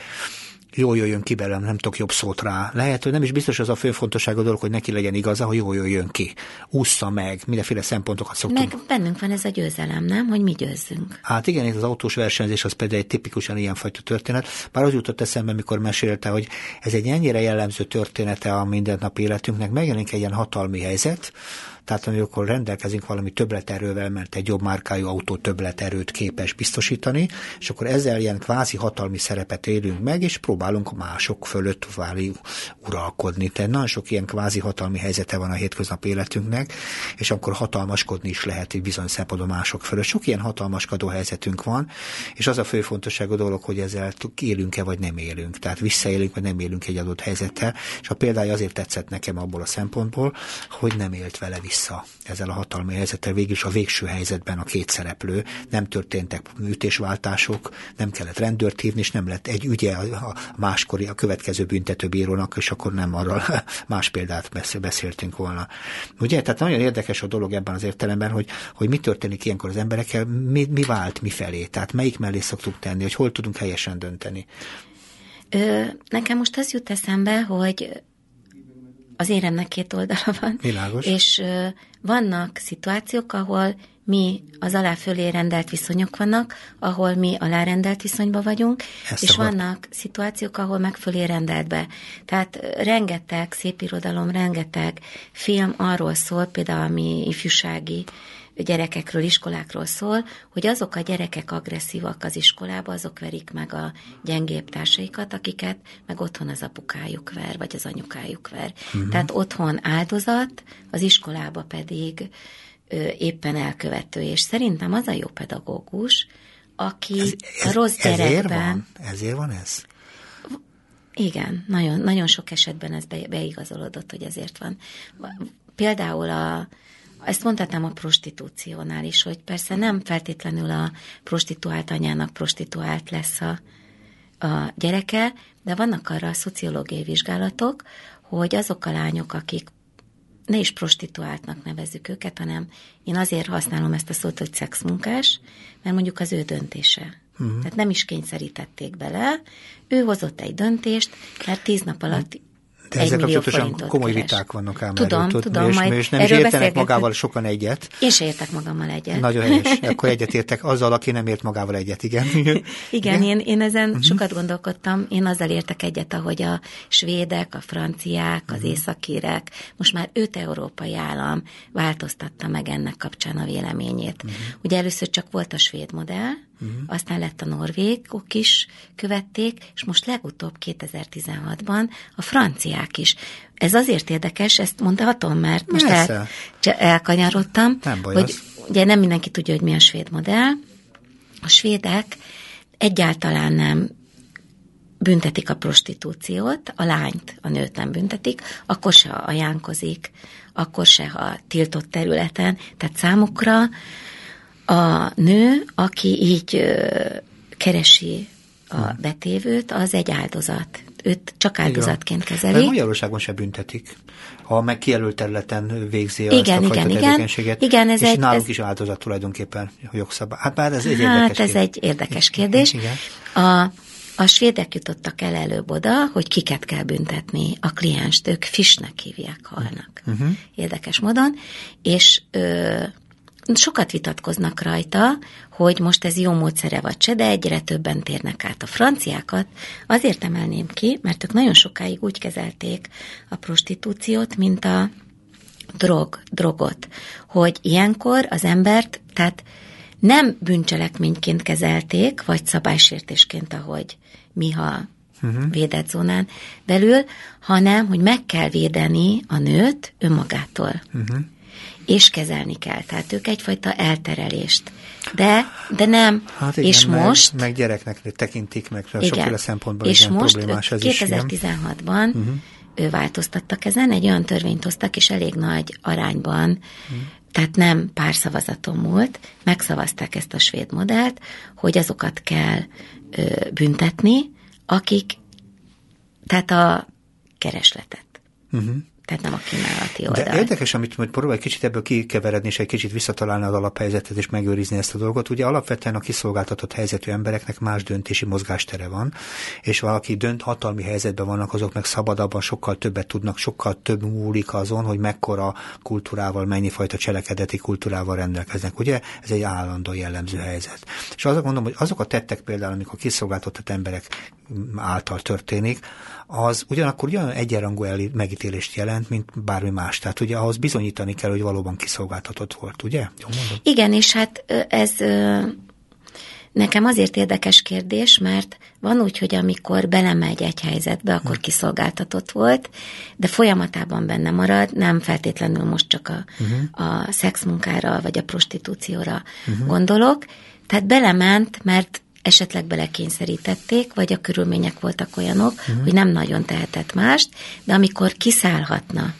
jól jöjjön ki belőlem, nem tudok jobb szót rá. Lehet, hogy nem is biztos az a fő fontosságú dolog, hogy neki legyen igaza, hogy jól jöjjön ki. Ússza meg, mindenféle szempontokat szoktunk. Meg bennünk van ez a győzelem, nem? Hogy mi győzzünk. Hát igen, ez az autós versenyzés az például egy tipikusan ilyenfajta történet. Bár az jutott eszembe, mikor mesélte, hogy ez egy ennyire jellemző története a mindennapi életünknek, megjelenik egy ilyen hatalmi helyzet, tehát amikor rendelkezünk valami többleterővel, mert egy jobb márkájú autó többleterőt képes biztosítani, és akkor ezzel ilyen kvázi hatalmi szerepet élünk meg, és próbálunk mások fölött váli uralkodni. Tehát nagyon sok ilyen kvázi hatalmi helyzete van a hétköznapi életünknek, és akkor hatalmaskodni is lehet egy bizony szempontból mások fölött. Sok ilyen hatalmaskodó helyzetünk van, és az a fő fontosságú dolog, hogy ezzel élünk-e vagy nem élünk. Tehát visszaélünk vagy nem élünk egy adott helyzettel, és a példája azért tetszett nekem abból a szempontból, hogy nem élt vele vissza vissza ezzel a hatalmi helyzettel, végül is a végső helyzetben a két szereplő, nem történtek műtésváltások, nem kellett rendőrt hívni, és nem lett egy ügye a máskori, a következő büntetőbírónak, és akkor nem arról más példát beszéltünk volna. Ugye? Tehát nagyon érdekes a dolog ebben az értelemben, hogy, hogy mi történik ilyenkor az emberekkel, mi, mi vált mi felé, tehát melyik mellé szoktuk tenni, hogy hol tudunk helyesen dönteni. Ö, nekem most az jut eszembe, hogy az éremnek két oldala van. Világos. És vannak szituációk, ahol mi az alá fölé rendelt viszonyok vannak, ahol mi alárendelt viszonyban vagyunk, Ezt és szabad. vannak szituációk, ahol meg fölé rendelt be. Tehát rengeteg szépirodalom, rengeteg film arról szól, például a mi ifjúsági gyerekekről, iskolákról szól, hogy azok a gyerekek agresszívak az iskolába, azok verik meg a gyengébb társaikat, akiket meg otthon az apukájuk ver, vagy az anyukájuk ver. Uh-huh. Tehát otthon áldozat, az iskolába pedig ö, éppen elkövető. És szerintem az a jó pedagógus, aki ez, ez, a rossz ezért gyerekben... Van? Ezért van ez? Igen, nagyon, nagyon sok esetben ez be, beigazolódott, hogy ezért van. Például a, ezt mondhatnám a prostitúciónál is, hogy persze nem feltétlenül a prostituált anyának prostituált lesz a, a gyereke, de vannak arra a szociológiai vizsgálatok, hogy azok a lányok, akik ne is prostituáltnak nevezzük őket, hanem én azért használom ezt a szót, hogy szexmunkás, mert mondjuk az ő döntése. Uh-huh. Tehát nem is kényszerítették bele, ő hozott egy döntést, mert tíz nap alatt de ezzel kapcsolatosan komoly keres. viták vannak ám Tudom, erről, tudom, és, majd és nem is értenek magával sokan egyet. Én se értek magammal egyet. Nagyon helyes. Akkor egyet értek azzal, aki nem ért magával egyet, igen. igen, igen, én, én ezen uh-huh. sokat gondolkodtam. Én azzal értek egyet, ahogy a svédek, a franciák, az uh-huh. északírek, most már öt európai állam változtatta meg ennek kapcsán a véleményét. Uh-huh. Ugye először csak volt a svéd modell, uh-huh. aztán lett a norvégok is követték, és most legutóbb 2016-ban a franciák is. Ez azért érdekes, ezt mondhatom, mert most el, elkanyarodtam, nem baj hogy az. ugye nem mindenki tudja, hogy mi a svéd modell. A svédek egyáltalán nem büntetik a prostitúciót, a lányt, a nőt nem büntetik, akkor se ajánkozik, akkor se a tiltott területen. Tehát számukra a nő, aki így keresi a hmm. betévőt, az egy áldozat. Őt csak áldozatként igen. kezeli. De Magyarországon se büntetik, ha meg kijelölt területen végzi igen, azt a igen, fajta igen, tevékenységet. Igen, ez és egy, nálunk ez... is áldozat tulajdonképpen a jogszabály. Hát már ez egy hát érdekes ez kérdés. egy érdekes kérdés. Igen. A, a svédek jutottak el előbb oda, hogy kiket kell büntetni. A klienst, ők fisnek hívják halnak. Uh-huh. Érdekes módon. És ö, sokat vitatkoznak rajta, hogy most ez jó módszere vagy se, de egyre többen térnek át a franciákat. Azért emelném ki, mert ők nagyon sokáig úgy kezelték a prostitúciót, mint a drog, drogot, hogy ilyenkor az embert, tehát nem bűncselekményként kezelték, vagy szabálysértésként, ahogy mi, ha uh-huh. védett zónán belül, hanem, hogy meg kell védeni a nőt önmagától. Uh-huh és kezelni kell. Tehát ők egyfajta elterelést. De, de nem. Hát igen, és meg, most... Meg gyereknek tekintik, meg igen, sokféle szempontból és igen, most problémás ez 2016-ban uh-huh. ő változtattak ezen, egy olyan törvényt hoztak, és elég nagy arányban, uh-huh. tehát nem pár szavazaton múlt, megszavazták ezt a svéd modellt, hogy azokat kell ö, büntetni, akik, tehát a keresletet. Uh-huh tehát nem a kínálati oldal. De érdekes, amit majd próbálj kicsit ebből kikeveredni, és egy kicsit visszatalálni az alaphelyzetet, és megőrizni ezt a dolgot. Ugye alapvetően a kiszolgáltatott helyzetű embereknek más döntési mozgástere van, és valaki dönt, hatalmi helyzetben vannak, azok meg szabadabban sokkal többet tudnak, sokkal több múlik azon, hogy mekkora kultúrával, mennyi fajta cselekedeti kultúrával rendelkeznek. Ugye ez egy állandó jellemző helyzet. És azok mondom, hogy azok a tettek például, amikor a kiszolgáltatott emberek által történik, az ugyanakkor ugyan egyenrangú megítélést jelent, mint bármi más. Tehát ugye ahhoz bizonyítani kell, hogy valóban kiszolgáltatott volt, ugye? Jó mondom? Igen, és hát ez nekem azért érdekes kérdés, mert van úgy, hogy amikor belemegy egy helyzetbe, akkor hm. kiszolgáltatott volt, de folyamatában benne marad, nem feltétlenül most csak a, uh-huh. a szexmunkára vagy a prostitúcióra uh-huh. gondolok, tehát belement, mert esetleg belekényszerítették, vagy a körülmények voltak olyanok, uh-huh. hogy nem nagyon tehetett mást, de amikor kiszállhatna,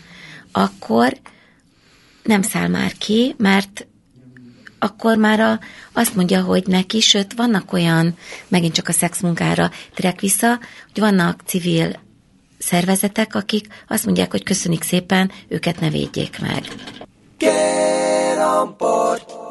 akkor nem száll már ki, mert akkor már a, azt mondja, hogy neki, sőt, vannak olyan, megint csak a szexmunkára trek vissza, hogy vannak civil szervezetek, akik azt mondják, hogy köszönik szépen, őket ne védjék meg. Get on board.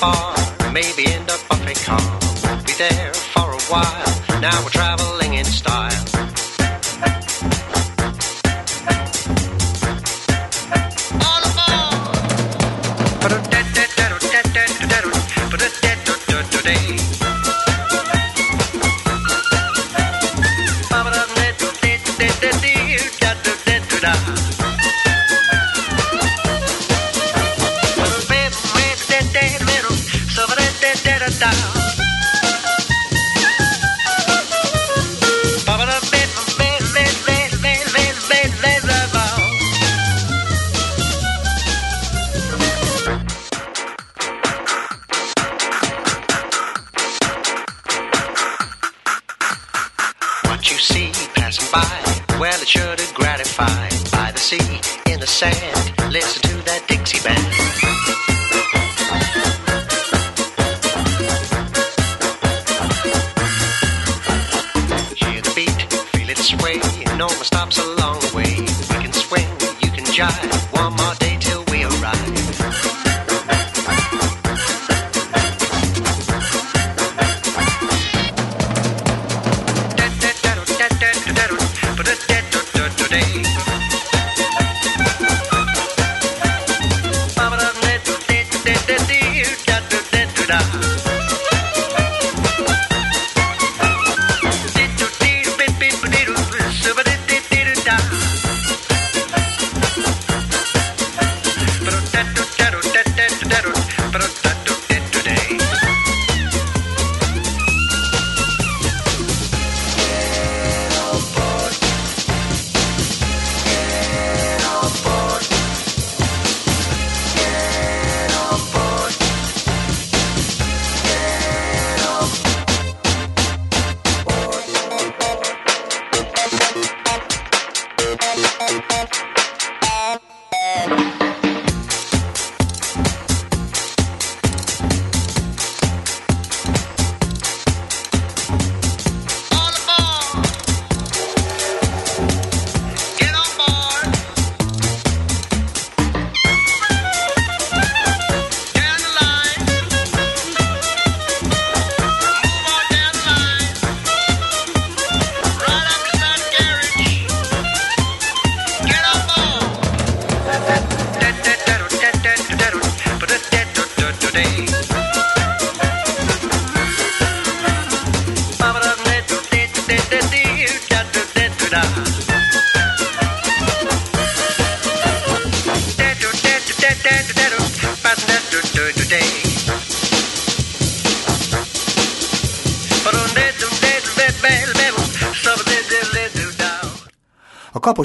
far, maybe in the up car. We'll be there for a while. Now we're traveling in style.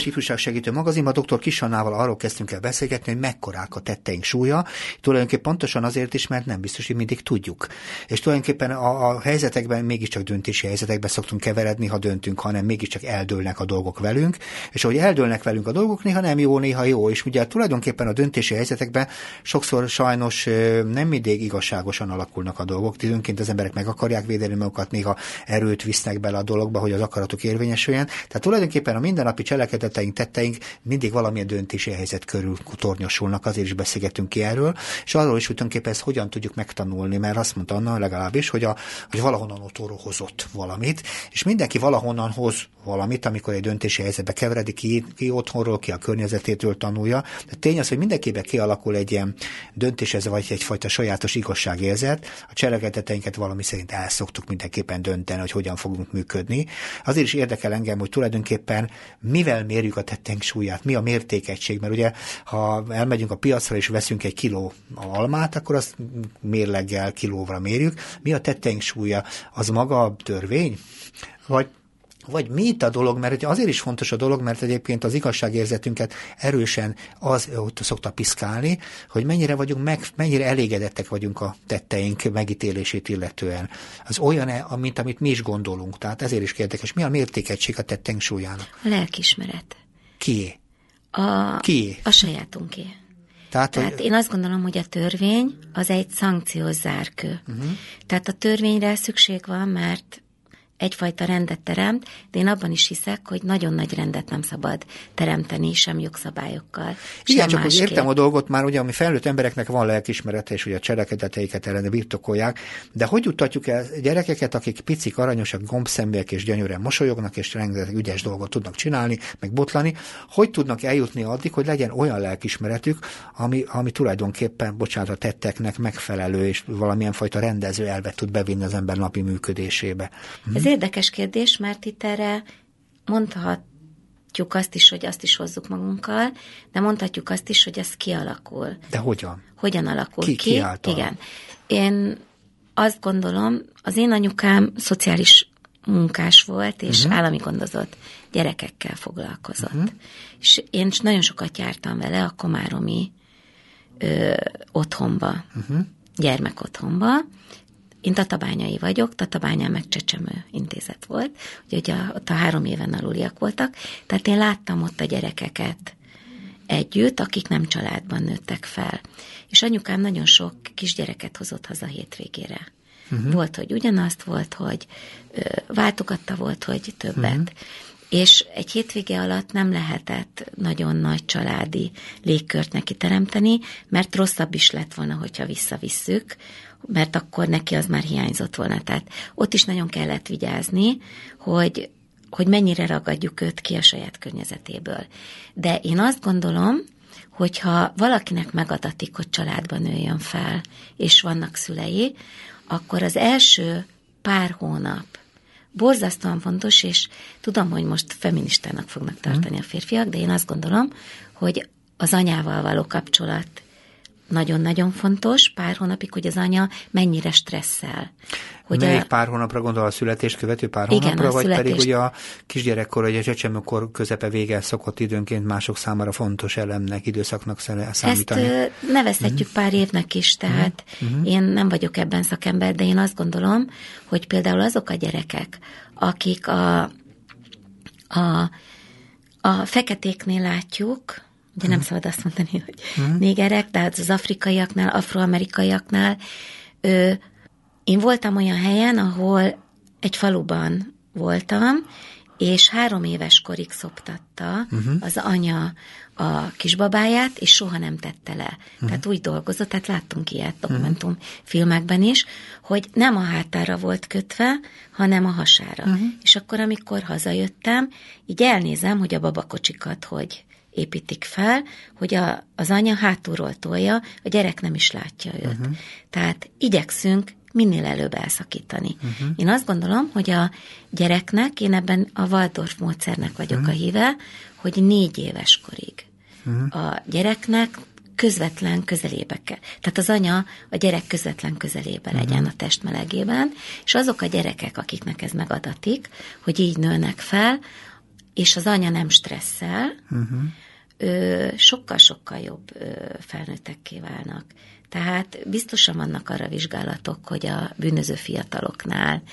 Kapos Ifjúság Segítő Magazinban dr. Kisannával arról kezdtünk el beszélgetni, hogy mekkorák a tetteink súlya, tulajdonképpen pontosan azért is, mert nem biztos, hogy mindig tudjuk. És tulajdonképpen a, a helyzetekben mégiscsak döntési helyzetekben szoktunk keveredni, ha döntünk, hanem mégiscsak eldőlnek a dolgok velünk, és ahogy eldőlnek velünk a dolgok, néha nem jó, néha jó, és ugye tulajdonképpen a döntési helyzetekben sokszor sajnos nem mindig igazságosan alakulnak a dolgok. Időnként az emberek meg akarják védeni magukat, néha erőt visznek bele a dologba, hogy az akaratuk érvényesüljen. Tehát tulajdonképpen a mindennapi cselekedet cselekedeteink, tetteink mindig valamilyen döntési helyzet körül tornyosulnak, azért is beszélgetünk ki erről, és arról is, hogy tulajdonképpen ezt hogyan tudjuk megtanulni, mert azt mondta Anna legalábbis, hogy, a, hogy valahonnan otthonról hozott valamit, és mindenki valahonnan hoz valamit, amikor egy döntési helyzetbe keveredik, ki, ki otthonról, ki a környezetétől tanulja. De tény az, hogy mindenkiben kialakul egy ilyen döntés, vagy egyfajta sajátos igazságérzet. A cselekedeteinket valami szerint el szoktuk mindenképpen dönteni, hogy hogyan fogunk működni. Azért is érdekel engem, hogy tulajdonképpen mivel mérjük a tetteink súlyát, mi a mértékegység, mert ugye ha elmegyünk a piacra és veszünk egy kiló almát, akkor azt mérleggel kilóvra mérjük. Mi a tetteink súlya? Az maga a törvény? Vagy vagy mi itt a dolog, mert azért is fontos a dolog, mert egyébként az igazságérzetünket erősen az ott szokta piszkálni, hogy mennyire vagyunk meg, mennyire elégedettek vagyunk a tetteink megítélését illetően. Az olyan, -e, mint amit mi is gondolunk. Tehát ezért is érdekes. Mi a mértékegység a tetteink súlyának? A lelkismeret. Kié? A, Kié? A sajátunké. Tehát, Tehát hogy... én azt gondolom, hogy a törvény az egy szankciós zárkő. Uh-huh. Tehát a törvényre szükség van, mert egyfajta rendet teremt, de én abban is hiszek, hogy nagyon nagy rendet nem szabad teremteni sem jogszabályokkal. Igen, csak hogy másképp. értem a dolgot már, ugye, ami felnőtt embereknek van lelkismerete, és ugye a cselekedeteiket ellene birtokolják, de hogy jutatjuk el gyerekeket, akik picik, aranyosak, gombszembélyek és gyönyörűen mosolyognak, és rengeteg ügyes dolgot tudnak csinálni, meg botlani, hogy tudnak eljutni addig, hogy legyen olyan lelkismeretük, ami, ami tulajdonképpen, bocsánat, a tetteknek megfelelő, és valamilyen fajta rendező elvet tud bevinni az ember napi működésébe. Ez érdekes kérdés, mert itt erre mondhatjuk azt is, hogy azt is hozzuk magunkkal, de mondhatjuk azt is, hogy ez kialakul. De hogyan? Hogyan alakul Ki- ki? ki által? Igen. Én azt gondolom, az én anyukám szociális munkás volt, és uh-huh. állami gondozott gyerekekkel foglalkozott. Uh-huh. És én nagyon sokat jártam vele a Komáromi ö, otthonba, uh-huh. gyermekotthonba. Én tatabányai vagyok, Tatabányán meg Csecsemő intézet volt, úgyhogy a, ott a három éven aluliak voltak, tehát én láttam ott a gyerekeket együtt, akik nem családban nőttek fel. És anyukám nagyon sok kisgyereket hozott haza hétvégére. Uh-huh. Volt, hogy ugyanazt, volt, hogy ö, váltogatta, volt, hogy többet. Uh-huh. És egy hétvége alatt nem lehetett nagyon nagy családi légkört neki teremteni, mert rosszabb is lett volna, hogyha visszavisszük, mert akkor neki az már hiányzott volna. Tehát ott is nagyon kellett vigyázni, hogy, hogy mennyire ragadjuk őt ki a saját környezetéből. De én azt gondolom, hogyha valakinek megadatik, hogy családban nőjön fel, és vannak szülei, akkor az első pár hónap borzasztóan fontos, és tudom, hogy most feministának fognak tartani a férfiak, de én azt gondolom, hogy az anyával való kapcsolat nagyon-nagyon fontos pár hónapig, hogy az anya mennyire stresszel. Hogy Melyik a, pár hónapra gondol a születést követő pár Igen, hónapra, vagy pedig születést. ugye a kisgyerekkor, vagy a csecsemőkor közepe vége szokott időnként mások számára fontos elemnek, időszaknak ezt számítani? ö, nevezhetjük pár évnek is, tehát én nem vagyok ebben szakember, de én azt gondolom, hogy például azok a gyerekek, akik a, a, a feketéknél látjuk, ugye nem szabad azt mondani, hogy négerek, tehát az afrikaiaknál, afroamerikaiaknál, ö, én voltam olyan helyen, ahol egy faluban voltam, és három éves korig szoptatta uh-huh. az anya a kisbabáját, és soha nem tette le. Uh-huh. Tehát úgy dolgozott, tehát láttunk ilyet dokumentumfilmekben is, hogy nem a hátára volt kötve, hanem a hasára. Uh-huh. És akkor, amikor hazajöttem, így elnézem, hogy a babakocsikat hogy építik fel, hogy a, az anya hátulról tolja, a gyerek nem is látja őt. Uh-huh. Tehát igyekszünk minél előbb elszakítani. Uh-huh. Én azt gondolom, hogy a gyereknek, én ebben a Waldorf módszernek vagyok uh-huh. a híve, hogy négy éves korig uh-huh. a gyereknek közvetlen közelébe kell. Tehát az anya a gyerek közvetlen közelébe uh-huh. legyen a test melegében, és azok a gyerekek, akiknek ez megadatik, hogy így nőnek fel, és az anya nem stresszel, uh-huh. sokkal-sokkal jobb felnőttekké válnak. Tehát biztosan vannak arra vizsgálatok, hogy a bűnöző fiataloknál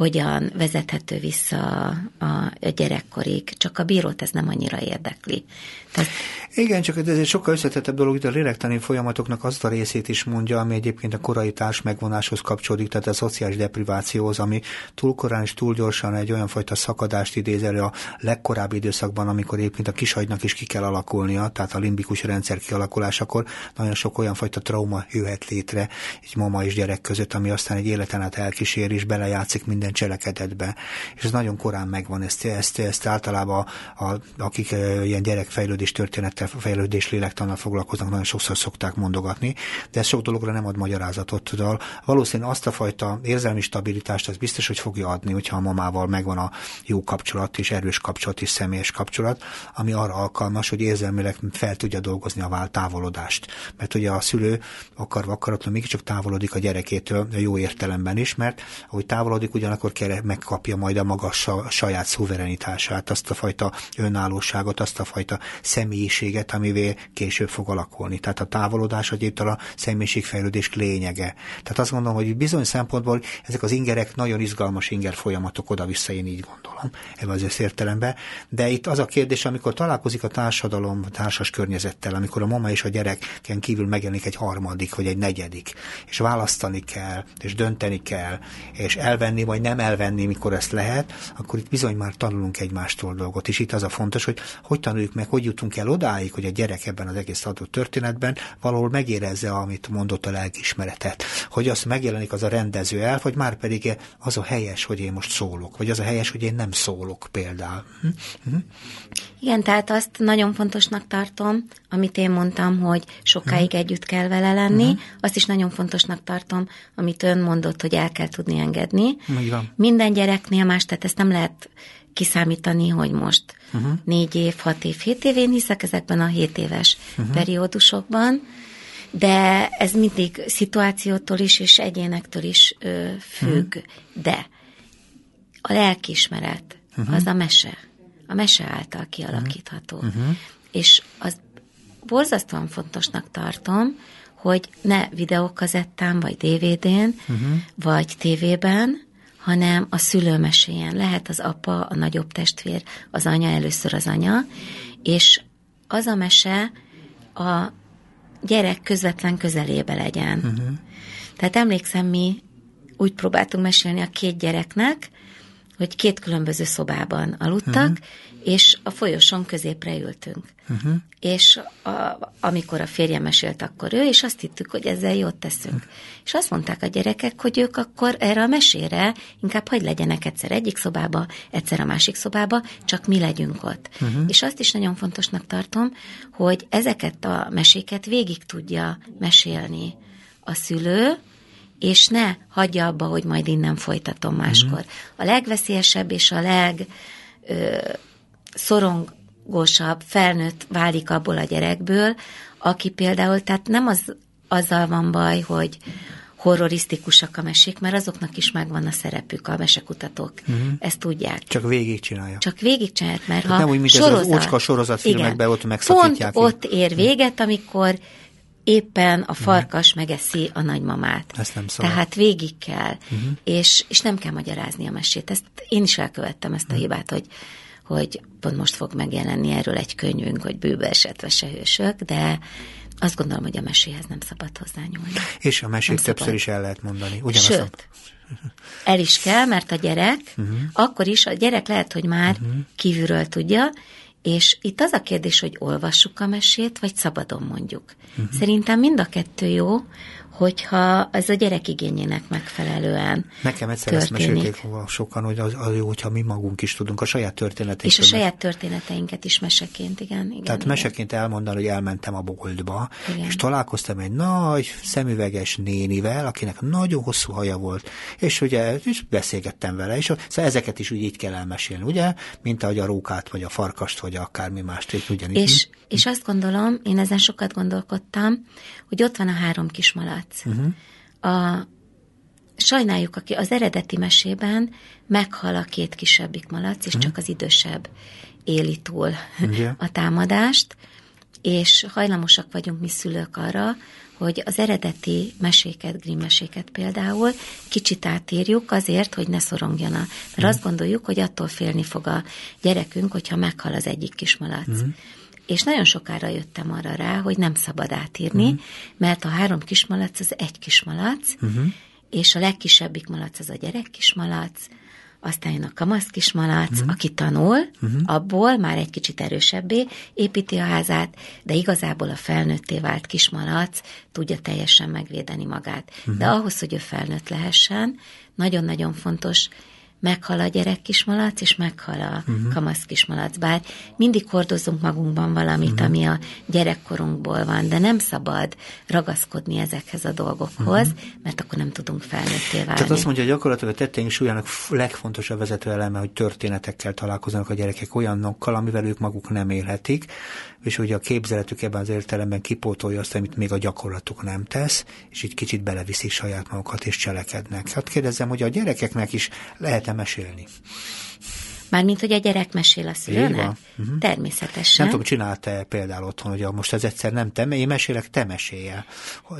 hogyan vezethető vissza a, a gyerekkorig, csak a bírót ez nem annyira érdekli. Tehát Igen, csak ez egy sokkal összetettebb dolog, itt a lélektani folyamatoknak azt a részét is mondja, ami egyébként a korai társ megvonáshoz kapcsolódik, tehát a szociális deprivációhoz, ami túl korán és túl gyorsan egy olyan fajta szakadást idéz elő a legkorábbi időszakban, amikor egyébként a kisagynak is ki kell alakulnia, tehát a limbikus rendszer kialakulásakor nagyon sok olyan fajta trauma jöhet létre egy mama és gyerek között, ami aztán egy életen át elkísér és belejátszik minden minden cselekedetbe. És ez nagyon korán megvan, ezt, ezt, ezt általában a, akik ilyen gyerekfejlődés történettel, fejlődés lélektannal foglalkoznak, nagyon sokszor szokták mondogatni, de ez sok dologra nem ad magyarázatot. De valószínűleg azt a fajta érzelmi stabilitást az biztos, hogy fogja adni, hogyha a mamával megvan a jó kapcsolat és erős kapcsolat és személyes kapcsolat, ami arra alkalmas, hogy érzelmileg fel tudja dolgozni a távolodást. Mert ugye a szülő akarva akaratlan mégiscsak távolodik a gyerekétől a jó értelemben is, mert ahogy távolodik, ugyanakkor kell, megkapja majd a maga saját szuverenitását, azt a fajta önállóságot, azt a fajta személyiséget, amivel később fog alakulni. Tehát a távolodás egyébként a személyiségfejlődés lényege. Tehát azt gondolom, hogy bizony szempontból ezek az ingerek nagyon izgalmas inger folyamatok oda-vissza, én így gondolom, ebben az értelemben. De itt az a kérdés, amikor találkozik a társadalom, a társas környezettel, amikor a mama és a gyereken kívül megjelenik egy harmadik vagy egy negyedik, és választani kell, és dönteni kell, és elvenni vagy nem elvenni, mikor ezt lehet, akkor itt bizony már tanulunk egymástól dolgot. És itt az a fontos, hogy hogy tanuljuk meg, hogy jutunk el odáig, hogy a gyerek ebben az egész adott történetben valahol megérezze, amit mondott a lelkiismeretet. Hogy az megjelenik az a rendező el, vagy már pedig az a helyes, hogy én most szólok, vagy az a helyes, hogy én nem szólok például. Hm? Hm? Igen, tehát azt nagyon fontosnak tartom, amit én mondtam, hogy sokáig hm. együtt kell vele lenni, hm. azt is nagyon fontosnak tartom, amit ön mondott, hogy el kell tudni engedni. Minden gyereknél más, tehát ezt nem lehet kiszámítani, hogy most uh-huh. négy év, hat év, hét év, én hiszek ezekben a hét éves uh-huh. periódusokban, de ez mindig szituációtól is és egyénektől is ö, függ. Uh-huh. De a lelkiismeret uh-huh. az a mese. A mese által kialakítható. Uh-huh. És az borzasztóan fontosnak tartom, hogy ne videókazettán, vagy DVD-n, uh-huh. vagy tévében, hanem a szülő meséljen. Lehet az apa, a nagyobb testvér, az anya, először az anya, és az a mese a gyerek közvetlen közelébe legyen. Uh-huh. Tehát emlékszem, mi úgy próbáltunk mesélni a két gyereknek, hogy két különböző szobában aludtak, uh-huh és a folyosón középre ültünk. Uh-huh. És a, amikor a férjem mesélt, akkor ő, és azt hittük, hogy ezzel jót teszünk. Uh-huh. És azt mondták a gyerekek, hogy ők akkor erre a mesére inkább hogy legyenek egyszer egyik szobába, egyszer a másik szobába, csak mi legyünk ott. Uh-huh. És azt is nagyon fontosnak tartom, hogy ezeket a meséket végig tudja mesélni a szülő, és ne hagyja abba, hogy majd innen folytatom máskor. Uh-huh. A legveszélyesebb és a leg ö, szorongosabb felnőtt válik abból a gyerekből, aki például, tehát nem az, azzal van baj, hogy horrorisztikusak a mesék, mert azoknak is megvan a szerepük, a mesekutatók. Uh-huh. Ezt tudják. Csak végigcsinálja. Csak végigcsinálják, mert ha nem úgy, mint sorozat, ez az ocska sorozatfilmekben ott megszakítják. Pont ott ér véget, amikor éppen a farkas uh-huh. megeszi a nagymamát. Ezt nem szabad. Tehát végig kell, uh-huh. és, és nem kell magyarázni a mesét. Ezt én is elkövettem ezt a uh-huh. hibát, hogy hogy pont most fog megjelenni erről egy könyvünk, hogy bőbe esett vesehősök, de azt gondolom, hogy a meséhez nem szabad hozzányúlni. És a mesét többször is el lehet mondani. Ugyanaz Sőt, el is kell, mert a gyerek, uh-huh. akkor is a gyerek lehet, hogy már uh-huh. kívülről tudja, és itt az a kérdés, hogy olvassuk a mesét, vagy szabadon mondjuk. Uh-huh. Szerintem mind a kettő jó, hogyha ez a gyerek igényének megfelelően Nekem egyszer történik. ezt mesélték sokan, hogy az, az jó, hogyha mi magunk is tudunk a saját történeteinket. És a saját történeteinket is meseként, igen. igen Tehát igen. meseként elmondani, hogy elmentem a boltba, igen. és találkoztam egy nagy szemüveges nénivel, akinek nagyon hosszú haja volt, és ugye és beszélgettem vele, és szóval ezeket is úgy így kell elmesélni, ugye? Mint ahogy a rókát, vagy a farkast, vagy akármi mást, ugyanígy. És, és azt gondolom, én ezen sokat gondolkodtam, hogy ott van a három kismalac, Uh-huh. A, sajnáljuk, aki az eredeti mesében meghal a két kisebbik malac, és uh-huh. csak az idősebb éli túl uh-huh. a támadást, és hajlamosak vagyunk mi szülők arra, hogy az eredeti meséket, Grimm meséket például kicsit átírjuk azért, hogy ne szorongjon a... Mert uh-huh. azt gondoljuk, hogy attól félni fog a gyerekünk, hogyha meghal az egyik kismalac. Uh-huh és nagyon sokára jöttem arra rá, hogy nem szabad átírni, uh-huh. mert a három kismalac az egy kismalac, uh-huh. és a legkisebbik malac az a gyerek kismalac, aztán jön a kamasz kismalac, uh-huh. aki tanul, uh-huh. abból már egy kicsit erősebbé építi a házát, de igazából a felnőtté vált kismalac tudja teljesen megvédeni magát. Uh-huh. De ahhoz, hogy ő felnőtt lehessen, nagyon-nagyon fontos meghal a gyerek kismalac, és meghal a uh-huh. kamasz kismalac. Bár mindig hordozunk magunkban valamit, uh-huh. ami a gyerekkorunkból van, de nem szabad ragaszkodni ezekhez a dolgokhoz, uh-huh. mert akkor nem tudunk felnőtté válni. Tehát azt mondja, hogy gyakorlatilag a tetteink súlyának legfontosabb vezető eleme, hogy történetekkel találkoznak a gyerekek olyanokkal, amivel ők maguk nem élhetik, és hogy a képzeletük ebben az értelemben kipótolja azt, amit még a gyakorlatuk nem tesz, és így kicsit beleviszik saját magukat és cselekednek. Hát kérdezem, hogy a gyerekeknek is lehet-e mesélni? Mármint, hogy a gyerek mesél a szülőnek? Uh-huh. Természetesen. Nem tudom, csinálta például otthon, hogy most ez egyszer nem te, én mesélek, te mesélje.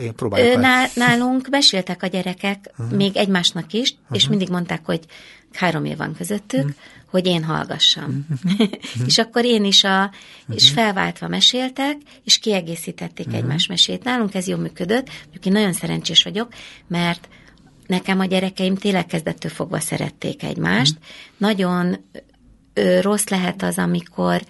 Én próbáljuk. Ná, nálunk meséltek a gyerekek, uh-huh. még egymásnak is, uh-huh. és mindig mondták, hogy három év van közöttük, uh-huh. hogy én hallgassam. Uh-huh. és akkor én is a, uh-huh. és felváltva meséltek, és kiegészítették uh-huh. egymás mesét. Nálunk ez jól működött, mondjuk én nagyon szerencsés vagyok, mert nekem a gyerekeim tényleg kezdettől fogva szerették egymást. Mm. Nagyon rossz lehet az, amikor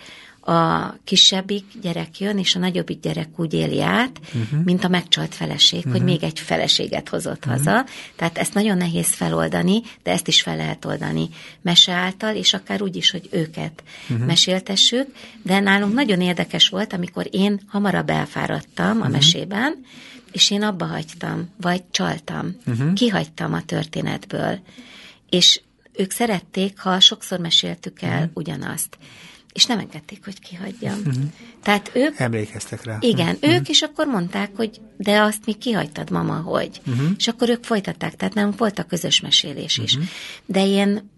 a kisebbik gyerek jön, és a nagyobbik gyerek úgy éli át, uh-huh. mint a megcsalt feleség, uh-huh. hogy még egy feleséget hozott uh-huh. haza. Tehát ezt nagyon nehéz feloldani, de ezt is fel lehet oldani mese által, és akár úgy is, hogy őket uh-huh. meséltessük. De nálunk nagyon érdekes volt, amikor én hamarabb elfáradtam uh-huh. a mesében, és én abba hagytam, vagy csaltam, uh-huh. kihagytam a történetből. És ők szerették, ha sokszor meséltük el uh-huh. ugyanazt. És nem engedték, hogy kihagyjam. Uh-huh. Tehát ők... Emlékeztek rá. Igen, uh-huh. ők is akkor mondták, hogy de azt mi kihagytad, mama, hogy. Uh-huh. És akkor ők folytatták, tehát nem volt a közös mesélés is. Uh-huh. De én,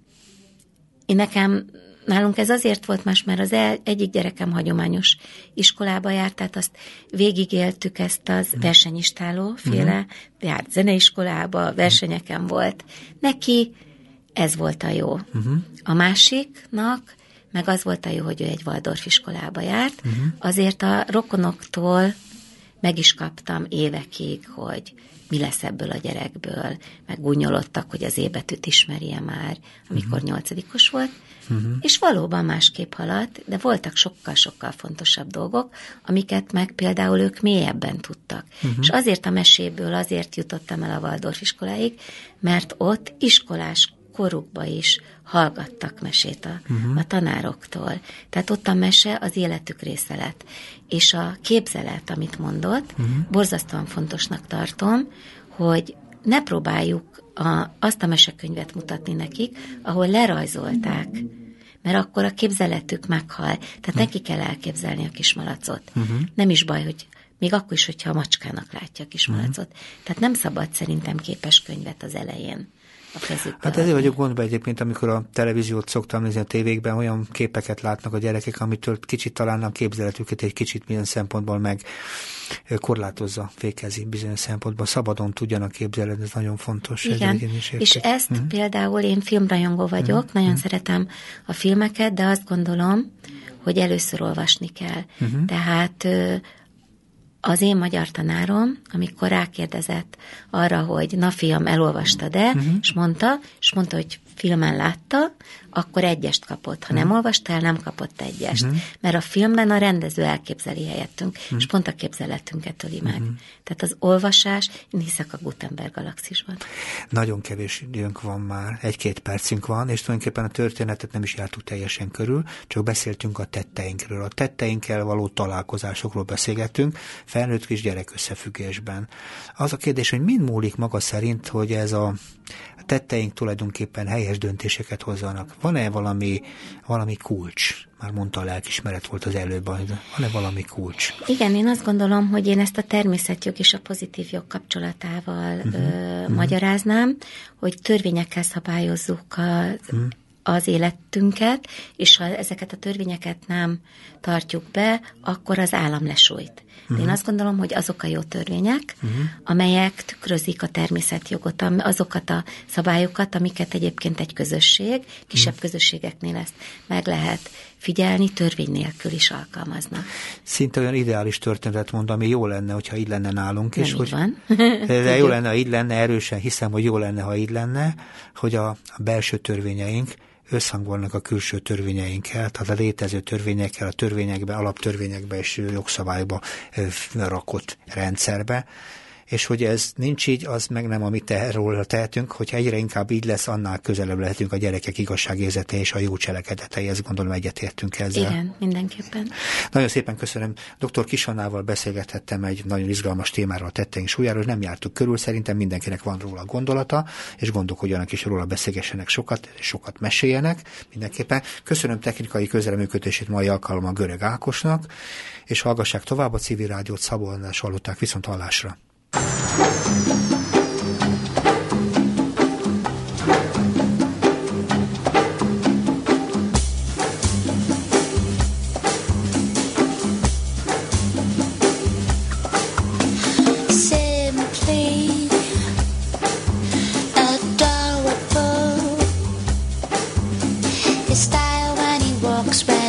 én nekem Nálunk ez azért volt más, mert az el, egyik gyerekem hagyományos iskolába járt, tehát azt végigéltük ezt az uh-huh. versenyistáló féle, uh-huh. járt zeneiskolába, versenyeken volt. Neki ez volt a jó. Uh-huh. A másiknak meg az volt a jó, hogy ő egy Waldorf iskolába járt. Uh-huh. Azért a rokonoktól meg is kaptam évekig, hogy mi lesz ebből a gyerekből, meg gúnyolottak, hogy az ébetűt ismerje már, amikor uh-huh. nyolcadikos volt. Uh-huh. És valóban másképp haladt, de voltak sokkal-sokkal fontosabb dolgok, amiket meg például ők mélyebben tudtak. Uh-huh. És azért a meséből azért jutottam el a Waldorf iskoláig, mert ott iskolás korukba is hallgattak mesét a, uh-huh. a tanároktól. Tehát ott a mese az életük része lett. És a képzelet, amit mondott, uh-huh. borzasztóan fontosnak tartom, hogy ne próbáljuk a, azt a mesekönyvet mutatni nekik, ahol lerajzolták, mert akkor a képzeletük meghal. Tehát uh-huh. neki kell elképzelni a kismalacot. Uh-huh. Nem is baj, hogy még akkor is, hogyha a macskának látja a kismalacot. Uh-huh. Tehát nem szabad szerintem képes könyvet az elején a kezükbe. Hát ezért vagyok gondba egyébként, amikor a televíziót szoktam nézni a tévékben, olyan képeket látnak a gyerekek, amitől kicsit talán a képzeletüket egy kicsit milyen szempontból meg korlátozza, fékezi bizonyos szempontból, szabadon tudjanak képzelni, ez nagyon fontos. Igen, ez és ezt uh-huh. például én filmrajongó vagyok, uh-huh. nagyon uh-huh. szeretem a filmeket, de azt gondolom, hogy először olvasni kell. Uh-huh. Tehát az én magyar tanárom, amikor rákérdezett arra, hogy na fiam, elolvastad-e, uh-huh. és mondta, és mondta, hogy filmen látta, akkor egyest kapott. Ha uh-huh. nem olvasta el, nem kapott egyest. Uh-huh. Mert a filmben a rendező elképzeli helyettünk, uh-huh. és pont a képzeletünket öli meg. Uh-huh. Tehát az olvasás, én hiszek a Gutenberg galaxisban. Nagyon kevés időnk van már, egy-két percünk van, és tulajdonképpen a történetet nem is jártuk teljesen körül, csak beszéltünk a tetteinkről. A tetteinkkel való találkozásokról beszélgettünk, felnőtt és gyerek összefüggésben. Az a kérdés, hogy mind múlik maga szerint, hogy ez a tetteink tulajdonképpen helyes döntéseket hozzanak. Van-e valami, valami kulcs? Már mondta a lelkismeret volt az előbb, van-e valami kulcs? Igen, én azt gondolom, hogy én ezt a természetjog és a pozitív jog kapcsolatával uh-huh. ö, uh-huh. magyaráznám, hogy törvényekkel szabályozzuk az, uh-huh az életünket, és ha ezeket a törvényeket nem tartjuk be, akkor az állam lesújt. Uh-huh. Én azt gondolom, hogy azok a jó törvények, uh-huh. amelyek tükrözik a természetjogot, azokat a szabályokat, amiket egyébként egy közösség, kisebb uh-huh. közösségeknél ezt meg lehet figyelni, törvény nélkül is alkalmaznak. Szinte olyan ideális történetet mond, ami jó lenne, hogyha így lenne nálunk. Nem és így hogy, van. de jó lenne, ha így lenne, erősen hiszem, hogy jó lenne, ha így lenne, hogy a, a belső törvényeink összhangolnak a külső törvényeinkkel, tehát a létező törvényekkel, a törvényekbe, alaptörvényekbe és jogszabályba rakott rendszerbe, és hogy ez nincs így, az meg nem, amit erről tehetünk, hogyha egyre inkább így lesz, annál közelebb lehetünk a gyerekek igazságérzete és a jó cselekedetei, ezt gondolom egyetértünk ezzel. Igen, mindenképpen. Nagyon szépen köszönöm. Dr. Kisannával beszélgethettem egy nagyon izgalmas témáról tetteink súlyáról, nem jártuk körül, szerintem mindenkinek van róla gondolata, és gondolkodjanak is róla, beszélgessenek sokat, és sokat meséljenek mindenképpen. Köszönöm technikai közreműködését mai alkalommal Görög Ákosnak, és hallgassák tovább a civil rádiót Szabó András hallották viszont hallásra. His style when he walks back.